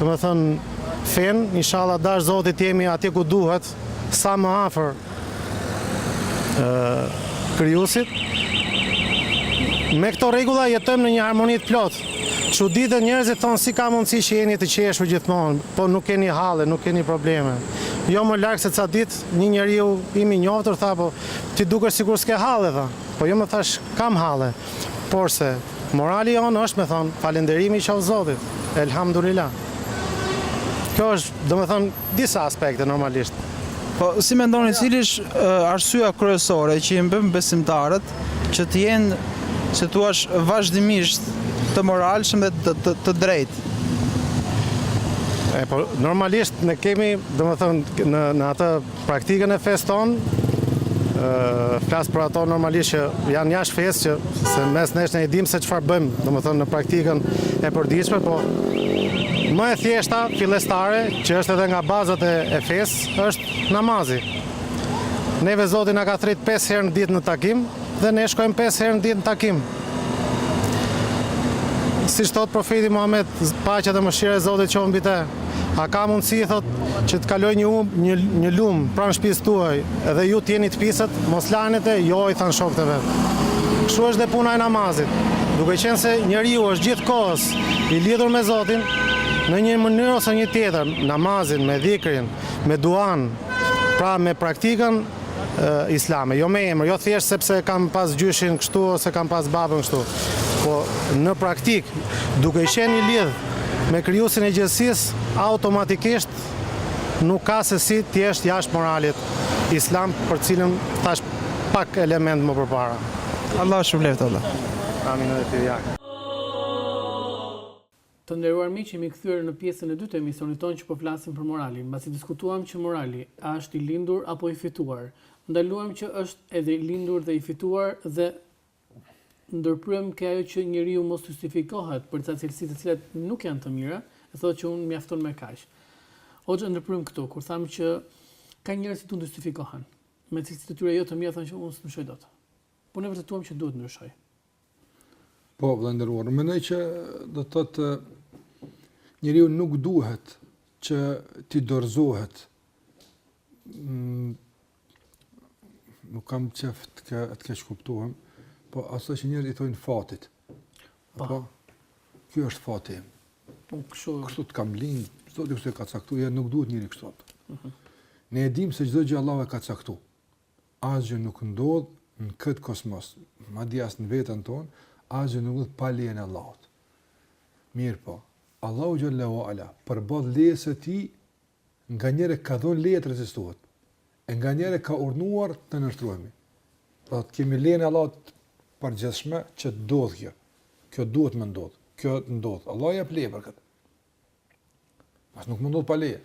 domethënë fenë, inshallah dashtë Zoti jemi atje ku duhet, sa më afër Krijuesit. Me këto rregulla jetojmë në një harmoni të plotë, që ditë dhe njerëzit thonë si ka mundësi që jeni të qeshur gjithmonë, po nuk keni halle, nuk keni probleme. Jo më larg se ca ditë, një njeriu imi i njoftur, tha, po ti duke sikur s'ke halle, tha, po jo më thashë, kam halle. Porse, morali jonë është me thonë, falënderimi i qoftë Zotit, Elhamdulilah. Kjo është, domethonë, disa aspekte normalisht. Po, si mendoni, cila është arsyeja kryesore që i bën besimtarët që të jenë, si t'u thashtë vazhdimisht të moralshëm dhe të, të, të drejtë? E, po, normalisht, ne kemi, domethonë, në, në atë Praktikën e fesë tonë, flas për ato normalisht që janë jashtë fesë që se mes nesh ne e dimë se çfarë bëjmë, domethënë në praktikën e përditshme, po më e thjeshta fillestare që është edhe nga bazat e, e fesë është namazi. Neve Zoti na ka thirr 5 herë në ditë në takim, Dhe ne shkojmë pesë herë në ditë në takim. Siç thotë profeti Muhamed, paqja dhe mëshira e Zotit qoftë mbi të, a ka mundësi thotë që të kalojë një um, një, një lum pranë shtëpisë tuaj, edhe ju të jeni të pisët, mos laheni dot, jo i thanë shokët e vet. Kështu është dhe puna e namazit. Duke qenë se njeriu është gjithë kohës i lidhur me Zotin, në një mënyrë ose një tjetër, namazin, me dhikrin, me duan, pra me praktikën islame, jo me emër, jo thjesht sepse kam pas gjyshin kështu ose kam pas babën kështu, po në praktikë, duke qenë i lidh me krijuesin e gjithësisë, automatikisht nuk ka se si të jesh jashtë moralit islam, për të cilën thashë pak elemente më përpara. Allahu të shpërbleftë, Allah. Amin edhe ty, ja. Të nderuar miq jemi kthyer në pjesën e dytë të emisionit tonë që po flasim për moralin. Mbasi diskutuam që morali a është i lindur apo i fituar, ndaluam që është edhe i lindur dhe i fituar dhe ndërpryem ke ajo që njeriu mos justifikohet për ca cilësi të cilat nuk janë të mira, e thotë që unë mjafton me kaq. Hoxhë ndërpryem këtu kur thamë që ka njerëz që duke u justifikohen me cilësitë e tyre jo të mira thonë që unë s'ndryshoj dot. Po ne vërtetuam që duhet ndryshoj. Po, vëllai nderuar, unë mendoj që do të thotë njeriu nuk duhet që t'i dorëzohet mm, nuk kam qeft të të kesh kuptuar, po asaj që njerëzit i thonë fatit. Po. po. Ky është fati. Po kështu. Kështu kam lind, çdo gjë që ka caktuar, ja nuk duhet njeriu kështu. Mhm. Ne e dimë se çdo gjë Allahu e ka caktuar. asgjë nuk ndodh në këtë kosmos, madje as në veten tonë, asgjë nuk ndodh pa lejen e Allahut. Mirpo, Allahu xhel-le ue ala përballë lejes së tij nganjëherë ka dhënë leje të rezistohet. E nganjëherë ka urdhnuar të nënshtrohemi. Pra kemi lejen e Allahut të përgjithshme që të ndodh kjo. Kjo duhet të ndodh. Kjo të ndodh. Allahu jep leje për këtë. Asgjë nuk ndodh pa leje.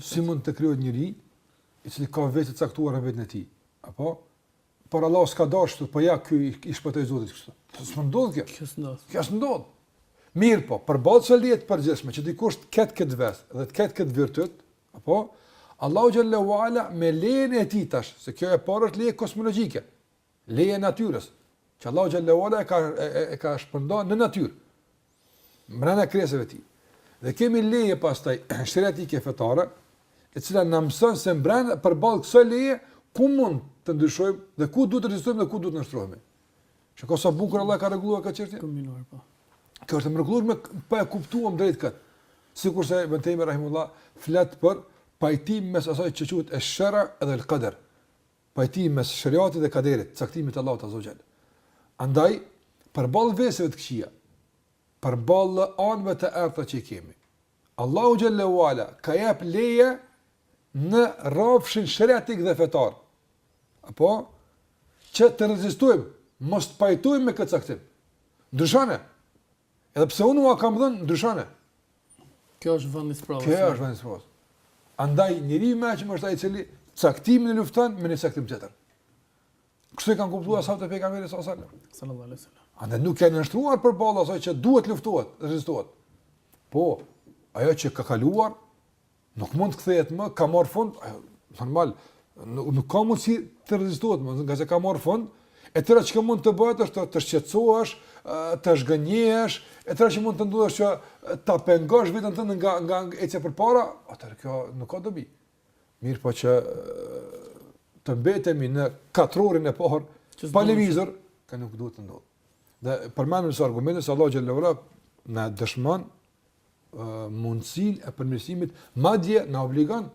Si mund të krijohet njeriu i cili ka vese të caktuara në veten e tij? Apo por Allah s'ka dashur kështu, po ja ky i shpëtoi Zoti kështu. S'mund ndodh kjo. Kjo s'ndodh. Kjo s'ndodh. Mirëpo, përballë kësaj leje të përgjithshme, që dikush të ketë këtë ves dhe të ketë këtë virtyt, apo, Allahu xhel-le ue ala me lejen e tij tash, se kjo e para është leje kosmologike, Leje e natyrës, që Allahu xhel-le ue ala e ka e ka shpërndarë në natyrë. Mbrenda krijesave të tij. Dhe kemi leje pastaj sheriatike fetare, e cila na mëson se mbrenda përballë kësaj leje ku mund të ndryshojmë dhe ku duhet të rezistojmë dhe ku duhet të nënshtrohemi. Shiko sa bukur Allahu e ka rregulluar këtë çështje? Të minuar po. Kjo është e mrekullueshme po e kuptuam drejt kët. Sikurse Ibn Tejmije rahimehullah flet për pajtim mes asaj që quhet esh-sher' dhe el-kader. pajtimi mes sheriatit dhe kaderit, caktimit të Allahut azze ue xhel. Andaj, përballë veseve të këqija, përballë anëve të errëta që i kemi, Allahu xhel-le ue ala ka jap leje në rrafshin sheriatik dhe fetar. Apo që të rezistojmë, mos të pajtohemi me këtë caktim. Ndryshone, Edhe pse unë ua kam dhënë, ndryshone. Kjo është vend i sprovës. Kjo është vend i sprovës. Andaj njeriu i mençëm është ai i cili caktimin e lufton me një caktim tjetër. Kështu e kanë kuptuar sahabët e Pejgamberit alejhi selam. Sallallahu alaihi wasallam. Andaj nuk janë nënshtruar përballë asaj që duhet luftohet, rezistohet. Po, ajo që ka kaluar Nuk mund të kthehet më, ka marr fund, normal, nuk, nuk ka mundësi të rezistohet më, nga se ka marr fund, e tëra që ka mund të bëhet është të, të shqetsohesh, të zhgënjehesh, e tëra që mund të ndodhë është që ta pengosh veten tënde nga, nga ecja përpara, atëherë kjo nuk ka dobi. Mirëpo që të mbetemi në katrorin e parë, pa lëvizur, kjo nuk duhet të ndodhë. Dhe përmendëm si argument se Allahu xhele shanuhu na dëshmon mundësinë e përmirësimit, madje na obligon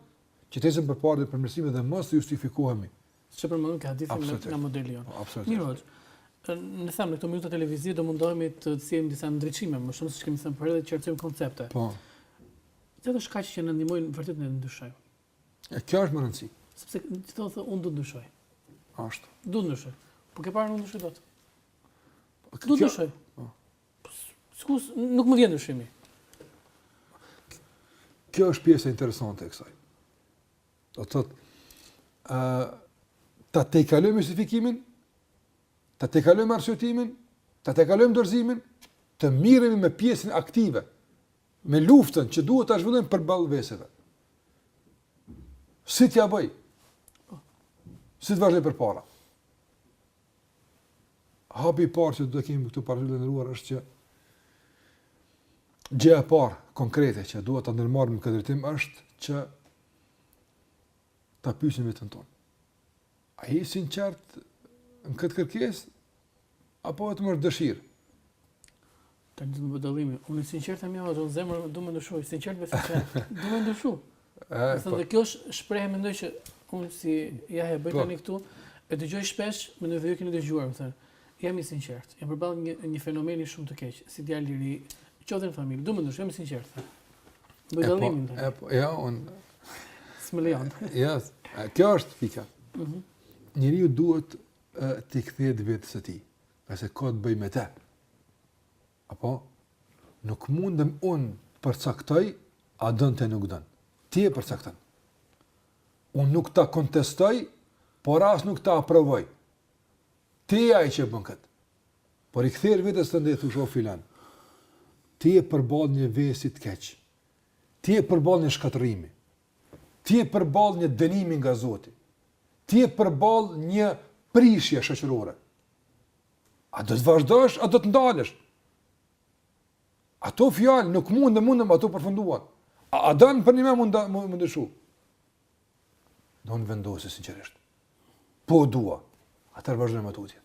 që të ecim përpara, të përmirësohemi dhe mos të justifikohemi. Siç e përmendëm te hadithi, Ademi modeli jonë. Absolutisht. Mirë, ne them në këto minuta televizive do mundohemi të sjejmë disa ndriçime, më shumë siç kemi thënë për edhe të qartësojmë koncepte. Po. Cilat janë shkaqe që na ndihmojnë vërtet ne të ndryshojmë? E kjo është me rëndësi. Sepse ti thua se unë do të ndryshoj. Ashtu. Do të ndryshoj. Po ke parë, unë s'ndryshoj dot. Do të ndryshoj. Sikur nuk më vjen ndryshimi. Kjo është pjesa interesante e kësaj. Do të thotë ë uh, ta tejkalojmë justifikimin, ta tejkalojmë arsyetimin, ta tejkalojmë dorëzimin, të merremi me pjesën aktive, me luftën që duhet ta zhvillojmë përballë veseve. Si t'ia bëj? Si të vazhdoj përpara? hapi i parë që duhet, e kemi këtu para, të nderuar, është që gjëja e parë konkrete që duhet ta ndërmarrim në këtë drejtim është që ta pyesim veten tonë. A je i sinqert në këtë kërkesë apo vetëm është dëshirë? Të gjithë më dallimi. Unë i sinqertë jam, do zemra, dua me ndryshu, i sinqertë me sinqertë. Dua me ndryshu. Ëh, po. Dhe kjo është shprehje mendoj që unë si t'ia bëj po. tani këtu, e dëgjoj shpesh, mendoj se ju e keni dëgjuar, më thonë. Jam i sinqertë. Jam përballë një një fenomeni shumë të keq, si djalë i ri, qoftë në familje, dua me ndryshu, jam i sinqertë. Më po, dallim. Po, ja unë. S'më lejon. Ja, kjo është pika. Mhm. Njeriu duhet t'i kthehet vetes së tij. nga se ka të bëjë me te. Apo, nuk mundem unë të përcaktoj, a don ti a nuk don. Ti e përcakton. Unë nuk ta kontestoj, por as nuk ta aprovoj. Ti je ai që e bën këtë. Por i kthehesh vetes tënde, thush o filan. Ti je përballë një vesi të keq. Ti je përballë një shkatërrimi. Ti je përballë një dënimi nga Zoti. Ti je përballë një prishje shoqërore. A do të vazhdosh, a do të ndalesh? Ato fjalë nuk mundem e mundem ato përfunduan. A, a don për njëmend me ndryshu. Don vendos sinqerisht. Po dua. Atëherë vazhdon më tutje.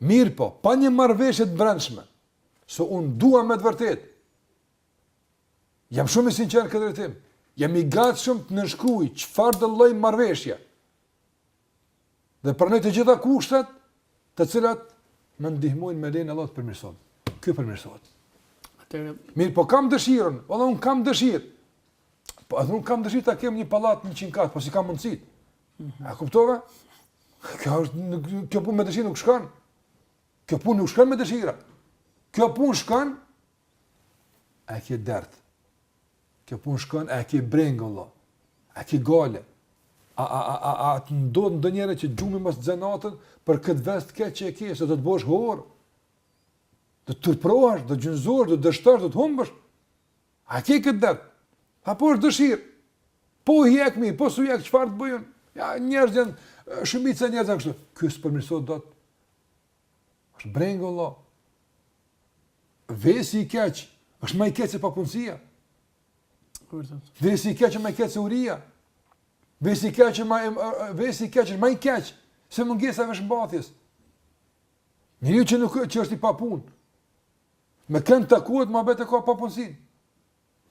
Mirëpo, pa një marrëveshje të brendshme, se unë dua me të vërtetë, Jam shumë i sinqertë n'këtë drejtim. Jam i gatshëm të nënshkruaj çfarëdo lloj marrëveshje. Dhe pranoj të gjitha kushtet, të cilat më ndihmojnë me lenë Allah të përmirësohem. Ky përmirësohet. Atëherë, mirë, po kam dëshirën, vlla un kam dëshirë. Po edhe un kam dëshirë ta kem një pallat 100 kat, po s'i kam mundësitë? Mhm. A kuptove? Kjo është nuk kjo punë me dëshirë nuk shkon. Kjo punë nuk shkon me dëshira. Kjo punë shkon A e ke dert? Kjo punë shkon, a e ke brengë vëlla? A ke gajle? A a a a a të ndodh ndonjëherë që gjumi mos të zë natën për këtë ves të keq që e ke, se do të bëhesh horr. Do të turprohesh, do të gjunjëzohesh, do të dështosh, do të humbësh. A ke këtë dert? Apo është dëshirë? Po u hjek mirë, po s'u hjek çfarë të bëjë? Ja njerëzit janë shumica e njerëzve janë kështu. Ky s'përmirësohet dot. Është brengë vlla. Vesi i keq, është ma i keq se papunësia. Vërtet. Vesi i keq është më i keq se uria. Vesi i keq është më vesi i keq është më i keq se mungesa e veshmbathjes. Njeriu që nuk që është i papunë. Me kënd takohet muhabet e ka papunësin.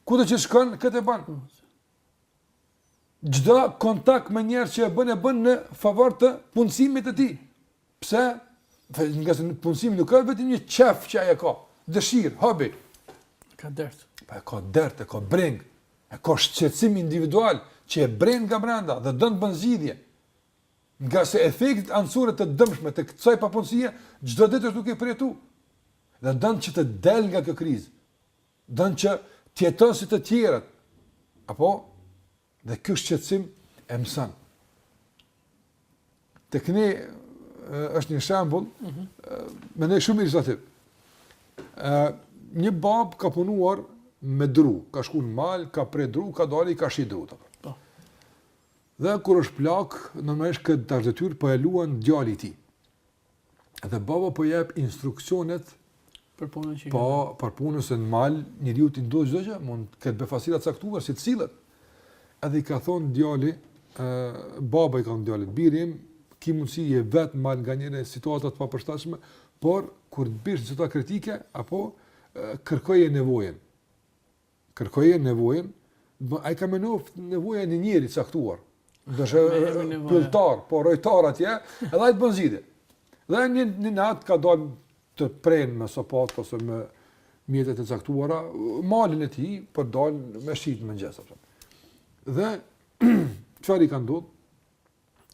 Kudo që shkon këtë e ban? Çdo kontakt me njerëz që e bën e bën në favor të punësimit të tij. Pse? Dhe ngase punësimi nuk është vetëm një qejf që ai e ka, dëshirë, hobi. Ka dert. Po e ka dert, e ka brengë, e ka shqetësim individual që e bren nga brenda dhe don të ban zgjidhje. Ngase efektet anësore të dëmshme të kësaj papunësie, çdo ditë është duke i përjetu. Dhe don që të del nga kjo krizë. Don që të jeton si të tjerët. Apo? Dhe ky shqetësim e mëson. Tek ne është një shembull, mm -hmm. mendoj shumë ilustrativ. Ë një bab ka punuar me dru, ka shkuar në mal, ka pre dru, ka dalë, ka shi dru. Po. Dhe kur është plak, normalisht këtë tash detyrë po e luan djali i tij. Dhe baba po jap instruksionet për punën që po për punën se në mal njeriut i ndodh çdo gjë, mund të ketë befasira të caktuar si të sillet. Edhe i ka thon djali, ë baba i ka thon djalit, biri im, ki mundsi je vet n'mal nga një situatë të papërshtatshme, por kur të bish n'situatë kritike apo kërkoje nevojën. Kërkoje nevojën, më ai ka menoft nevoja një njeri i caktuar. Ndoshta pylltar, po rojtar atje, edhe ai të bën zgjidhje. Dhe një një natë ka dalë të prenë me sopat ose me mjetet e caktuara, malin e tij për të dalë me shit n'mëngjes apo. Dhe çfarë i ka ndodhur?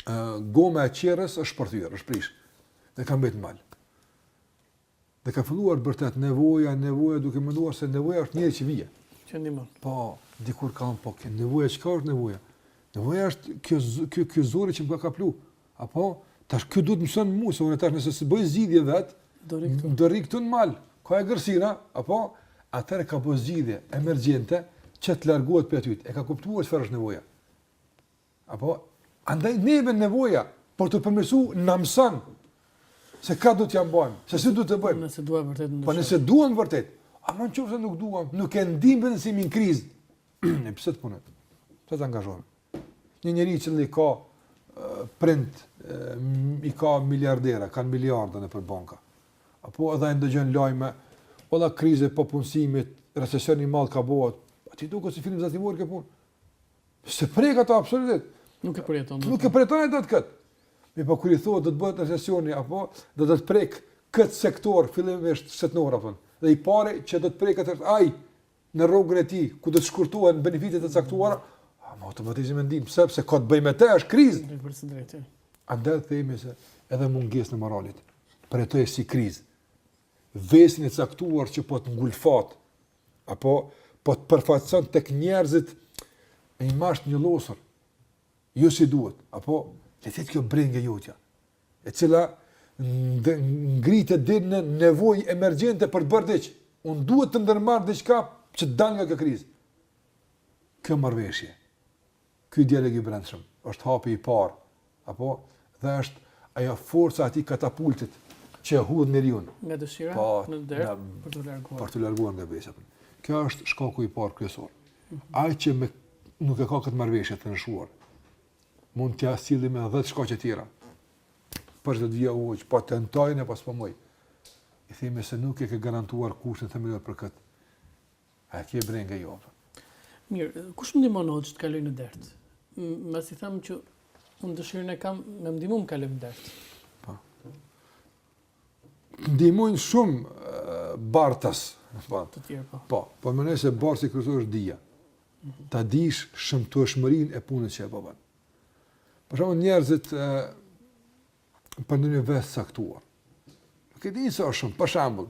Ë goma e qerrës është shpërthyer, është prish. Dhe ka mbetë n'mal. Dhe ka filluar të bërtet nevoja, nevoja duke menduar se nevoja është njeri që vjen. Që ndihmon. Po, dikur kam, po, kë, nevoja, çka është nevoja? Nevoja është kjo, kjo, ky zori që më ka kaplu. Apo, tash kjo duhet më mëson mu, se unë tash nëse s'bëj zgjidhje vetë, do rri këtu në mal, ka egërsira, apo, atëherë ka bërë zgjidhje emergjente, që të largohet prej aty. E ka kuptuar çfarë është nevoja. Apo, andaj neve nevoja, për të përmirësu, na mëson, se ka duhet t'ia mbajmë, se si duhet të bëjmë. Nëse duam vërtet në Po nëse duam vërtet, ama në qofë se nuk duam, nuk e ndiejmë vesin si një krizë, e pse të punojmë, pse të angazhohemi. Një njeri që i ka prindët, i ka miliarderë, kanë miliarda nëpër banka, apo edhe e dëgjon lajme, ola kriza e papunësisë, recesion i madh ka bëhet, atij i duket si film vizatimor kjo punë, S'e prek këtë absolutisht. Nuk e përjeton. Nuk e përjeton edhe këtë. Mirëpo kur i thua do të bëhet recesioni, apo do të të prekë këtë sektor fillimisht shtetnor, apo dhe i pari që do të preket është ai në rrugën e tij, ku do të shkurtohen benefitet e caktuara, ama me automatizëm e ndien, pse, pse ka të bëjë me te, është krizë. Andaj të themi se edhe mungesën e moralit, përjetoje si krizë, vesin e caktuar që po të ngulfat, apo po të përfaqëson tek njerëzit me imazh të njollosur, jo si duhet, apo le të të jetë kjo brengë jotja, e cila ngritet deri në nevojë emergjente për të bërë diç. Unë duhet të ndërmarr diçka që të dal nga kjo krizë. Kjo marrëveshje Ky dialog i brendshëm është hapi i parë, apo, dhe është ajo forca e atij katapultit që e hudh njeriun. Nga dëshira po, në dert, na, për të larguar. Për të larguar nga vesi. Ky është shkaku i parë kryesor. Mm -hmm. Ai që me, nuk e ka këtë marrëveshje të lëshuar. Mund t'ia sillim edhe 10 shkaqe tjera. Por thotë ja unë që po tentoj e po s'po muj. I themi se nuk e ke garantuar kushtin themelor për këtë. A ke brengë apo jo? Mirë, kush më ndihmon që të kaloj në dert? Mbasi them që unë dëshirën e kam më ndihmo të kaloj në dert. Po. Ndihmojnë shumë bartës, po. Të tjerë po. Po, po mendoj se bartësi kryesor është dija. Mhm. Ta dish shëmtueshmërinë e punës që e bën. Për shembull njerëzit për një ves të caktuar. Nuk e di se është shumë, për shembull,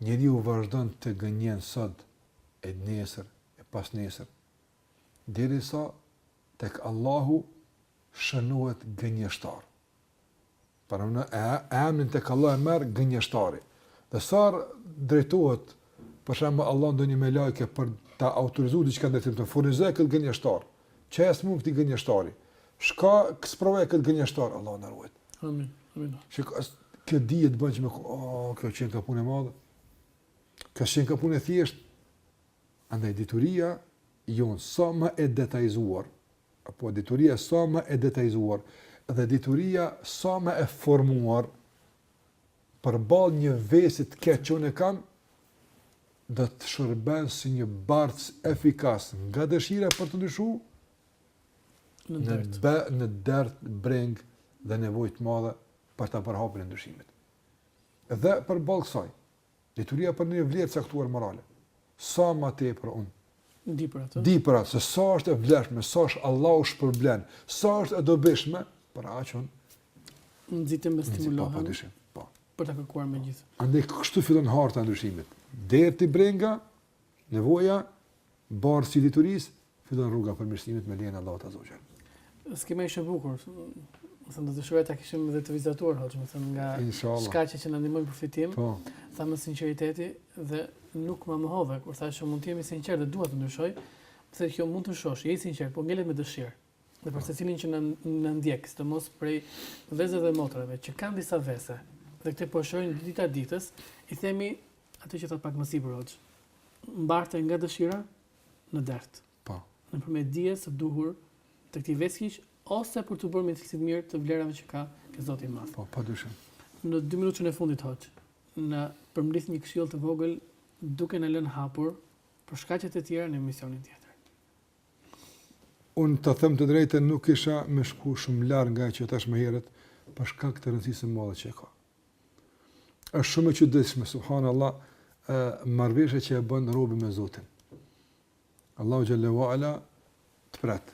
Njeriu vazhdon të gënjen sot e nesër e pasnesër, derisa tek Allahu shënohet gënjeshtar. Pra edhe emrin tek Allahu e merr gënjeshtari. Dhe sa drejtohet për shembull Allahu ndonjë melaqe për ta autorizuar diçka të furnizojë këtë gënjeshtar. Që ia mund këtij gënjeshtari. Çka sprovove këtë gënjeshtar, Allahu na ruajt. Amin, amin. Shiko, as, kjo dije të bënë që me, o, kjo qenka punë e madhe. Kjo qenka punë e thjeshtë. Andaj, dituria jonë sa më e detajzuar, apo dituria sa më e detajzuar, dhe dituria sa më e formuar, përballë një vesi të keqë që unë e kam, do të shërbejë si një bartës efikas nga dëshira për të ndryshu, në dert, në, në dert, breng dhe nevojë të madhe për ta bërë hapin e ndryshimit. Dhe përballë kësaj, dituria për një vlerë të caktuar morale. Sa më tepër unë di për atë. Di për atë se sa është e vlefshme, sa Allahu shpërblen, sa është e dobishme, për aq nxitem dhe stimulohem. Po, po, për ta kërkuar me gjithë. Andaj kështu fillon harta e ndryshimit. Derti, brenga, nevoja, bartësi dituria, fillon rruga e përmirësimit me lejen e Allahut azze ve xhel. Skema është e bukur, më thënë, do të shuaj të kishim dhe të vizatuar, hoxhë, më thënë, nga shkaqet që na ndihmojnë përfitim, po. thamë sinqeriteti dhe nuk më më hove, kur tha që mund të jemi sinqertë dhe duhet të ndryshoj, pse kjo mund të shosh, je i sinqertë, po ngelet me dëshirë. dhe për secilin që na ndjek, sidomos prej vëllezërve dhe motrave, që kanë disa vese, dhe këto po i shohin dita ditës, i themi atë që thatë pak më sipër hoxhë. Barte nga dëshira në dert. Po. Nëpërmjet dijes së duhur të këtij vesi të keq ose për të bërë me cilësi të mirë të vlerave që ka ke Zoti i Madh. Po, padyshim. Në 2 minutat e fundit hoxhë, na përmbledh një këshillë të vogël duke na lënë hapur për shkaqe të tjera në emisionin tjetër. Unë ta them të drejtën nuk kisha me shku shumë larg nga ajo që thashë më herët, për shkak të rëndësisë së madhe që e ka. është shumë e çuditshme, subhanallah, marrëveshja që e bën robi me Zotin. Allahu xhele ue ala të pret.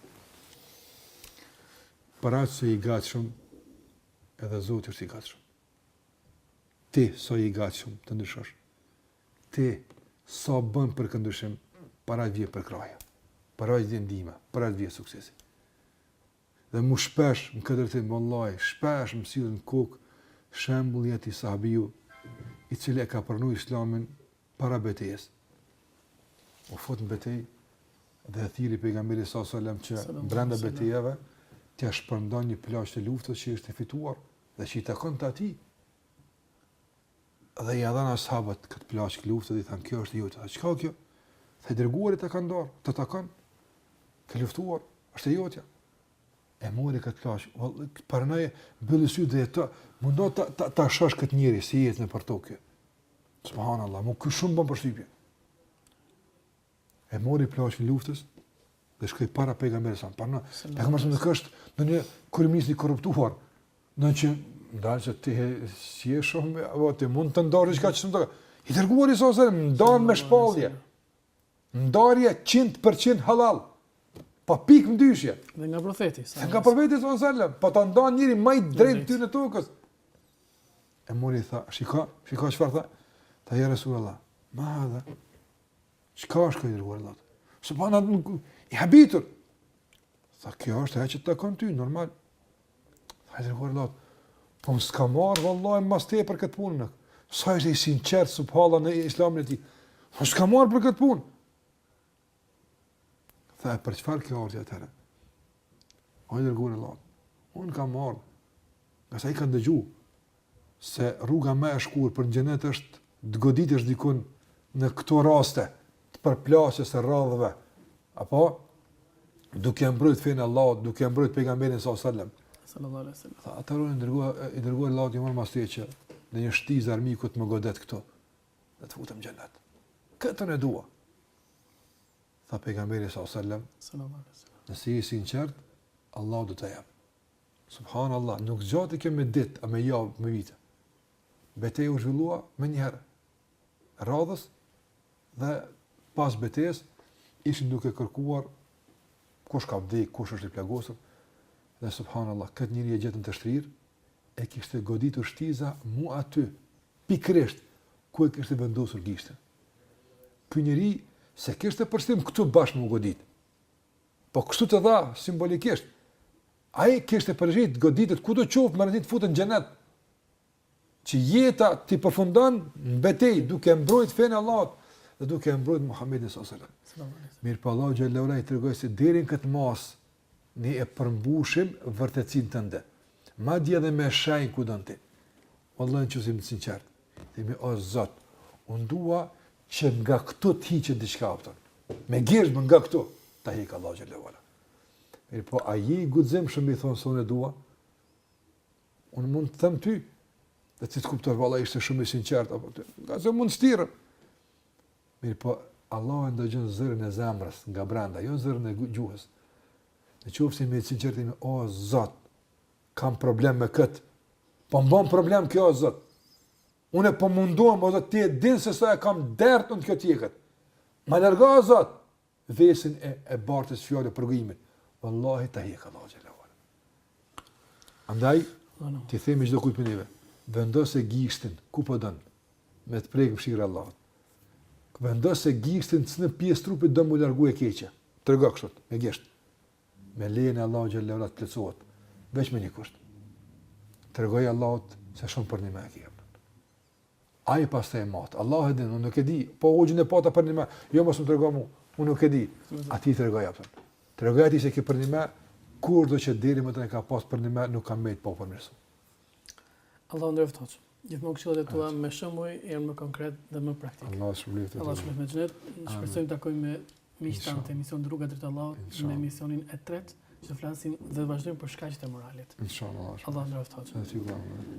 Për aq sa je i gatshëm, edhe Zoti është i gatshëm. Ti sa je i gatshëm të ndryshosh. Ti sa bën për këtë ndryshim, për aq të vjen përkrahja, për aq të vjen ndihma, për aq të vjen suksesi. Dhe mu shpesh në këtë rrugëtim, vëlla, shpesh më sillet në kokë, shembulli i atij sahabiu, i cili e ka pranu islamin para betejes. U fut në betejë dhe e thirri pejgamberi sa salem që brenda betejave t'ia shpërndajë një plaçkë të luftës që është e fituar dhe që i takon atij. Dhe ia dhanë as'habët këtë plaçkë luftë dhe i thanë, kjo është e jotja. Çka o kjo? Tha i Dërguari ta ka ndarë, të takon, ke luftuar, është e jotja. E mori këtë plaçkë, prandaj, mbylli sytë dhe mundohu ta, ta, ta shohësh këtë njeri, si e gjet nëpër tokë. Subhanallah, mu kjo shumë më bën përshtypje. E mori plaçkën e luftës dhe shkoi para pejgamberit sas. Para pejgamberit nuk është një kryeministër i korruptuar. Në që ndaj se ti si e shoh me apo ti mund të ndarë diçka që s'mund të. I dërguar i Zotit ndan me shpallje. Ndarje 100% halal. Pa pikë mëdyshje. Dhe nga profeti. Dhe nga profeti sallallahu alajhi wasallam, po ta ndan njeriu më i drejtë i rruzullit tokës. E mori tha, shiko, shiko çfarë tha. Tha ja Resulullah. Ma dha. Çka është kjo i dërguar i Allahut? Subhanallahu i habitur. Tha kjo është ajo që të takon ty normal. Tha i dërguar i Allahut. Po s'ka ardh vallahi mbas teje për këtë punë. Sa ishte i sinqertë subhanallahu në islamin e tij. Po s'kam ardh për këtë punë. Tha për çfarë ke ardh atëherë? O i dërguar i Allahut. Unë kam ardh. Nga sa e kam dëgju, se rruga më e shkurt për në Xhenet është të goditësh dikun në këto raste të përplasjes së radhëve, apo duke mbrojt fenë e Allahut, duke mbrojt pejgamberin sa selam. Sallallahu alaihi wasallam. Tha atëherë unë i dërguar i Allahut i mor mos tje që në një shtizë armiku të më godet këtu. Dhe të futem n'xhenet. Këtë unë e dua. Tha pejgamberi sa selam. Sallallahu alaihi wasallam. Nëse je i sinqertë, Allahu do ta jap. Subhanallah, nuk zgjati kjo me ditë, a me javë, me vite. Beteja u zhvillua menjëherë e radhës dhe pas betejës, ishin duke kërkuar kush ka vdek, kush është i plagosur. Dhe subhanallah, këtë njeri e gjetën të shtrirë, e kishte goditur shtiza mu aty, pikërisht, ku e kishte vendosur gishtin. Ky njeri s'e kishte për qëllim këtu bash me u godit. Po kështu tha, simbolikisht. Ai kishte për qëllim të goditet kudo qoftë me rëndësi të futet n'xhenet. Që jeta t'i përfundon në betejë duke mbrojt fenë e Allahut dhe duke mbrojt Muhamedin sallallahu alaihi wasallam. Mir po Allahu xhele ue ala i tregoi se deri në këtë masë ne e përmbushim vërtetësinë tënde. Madje edhe me shenjën ku don ti. Wallahi n'qofshim të sinqertë. Themi o Zot, unë dua Që nga këtu të hiqet diçka apo jo. Menjëherë nga këtu ta hiq Allahu xhele ue ala. Mirëpo a je i guximshëm t'i thush se unë dua? Unë mund të të them ty, dhe ti të kuptosh valla ishte shumë i sinqertë apo ti. Ngase mund të shtirem. Mirëpo Allahu e ndëgjon zërin e zemrës nga brenda, jo zërin e gjuhës. Në qoftë se me sinqeritet o Zot, kam problem me kët. Po m'bon problem kjo o Zot. Unë po mundohem o Zot ti e din se sa e kam dert unë këtë gibet. Ma largo o Zot vesin e bartjes fjalëve, përgojimin. Wallahi ta hjek Allahu xhele ue ala. Andaj t'i themi çdo kujt për neve. Vendose gishtin ku po don me të prek mëshira e Allahut. Vendose gishtin në pjesë të trupit do m'u largu e keqja. Tregoje kështu, me gisht. Me lejen e Allahut xhele ue ala të plotësohet, veç me një kusht. Tregoji Allahut se shumë përnjëmend e jam. Ai pastaj e mat. Allah e din, unë nuk e di. Po hoxhën e pata përnjëmend, jo mos më trego mua. Unë nuk e di. Atij tregoji apo. Tregoji atij se ke përnjëmend kurdo që dikush e ka pas përnjëmend nuk ka mbet pa u përmirësu. Allah nderoftë hoxhë. Gjithmonë këshillat e tua me shembuj janë më konkret dhe më praktik. Allah e shpërbleftë. Allah e shpërbleftë me xhenet. Shpresojmë të takohemi me miqt tanë të emisionit Rruga drejt Allahut në emisionin e tretë që flasim dhe vazhdojmë për shkaqet e moralit. Inshallah. Allah na nderoftë.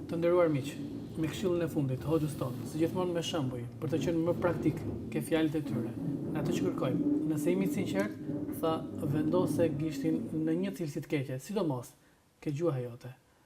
Të nderuar miq, me këshillën e fundit të hoxhës tonë, si gjithmonë me shembuj, për të qenë më praktik ke fjalët e tyre, në atë që kërkojmë. Nëse jemi të sinqertë, tha vendose gishtin në një cilësi të keqe, sidomos ke gjuha jote.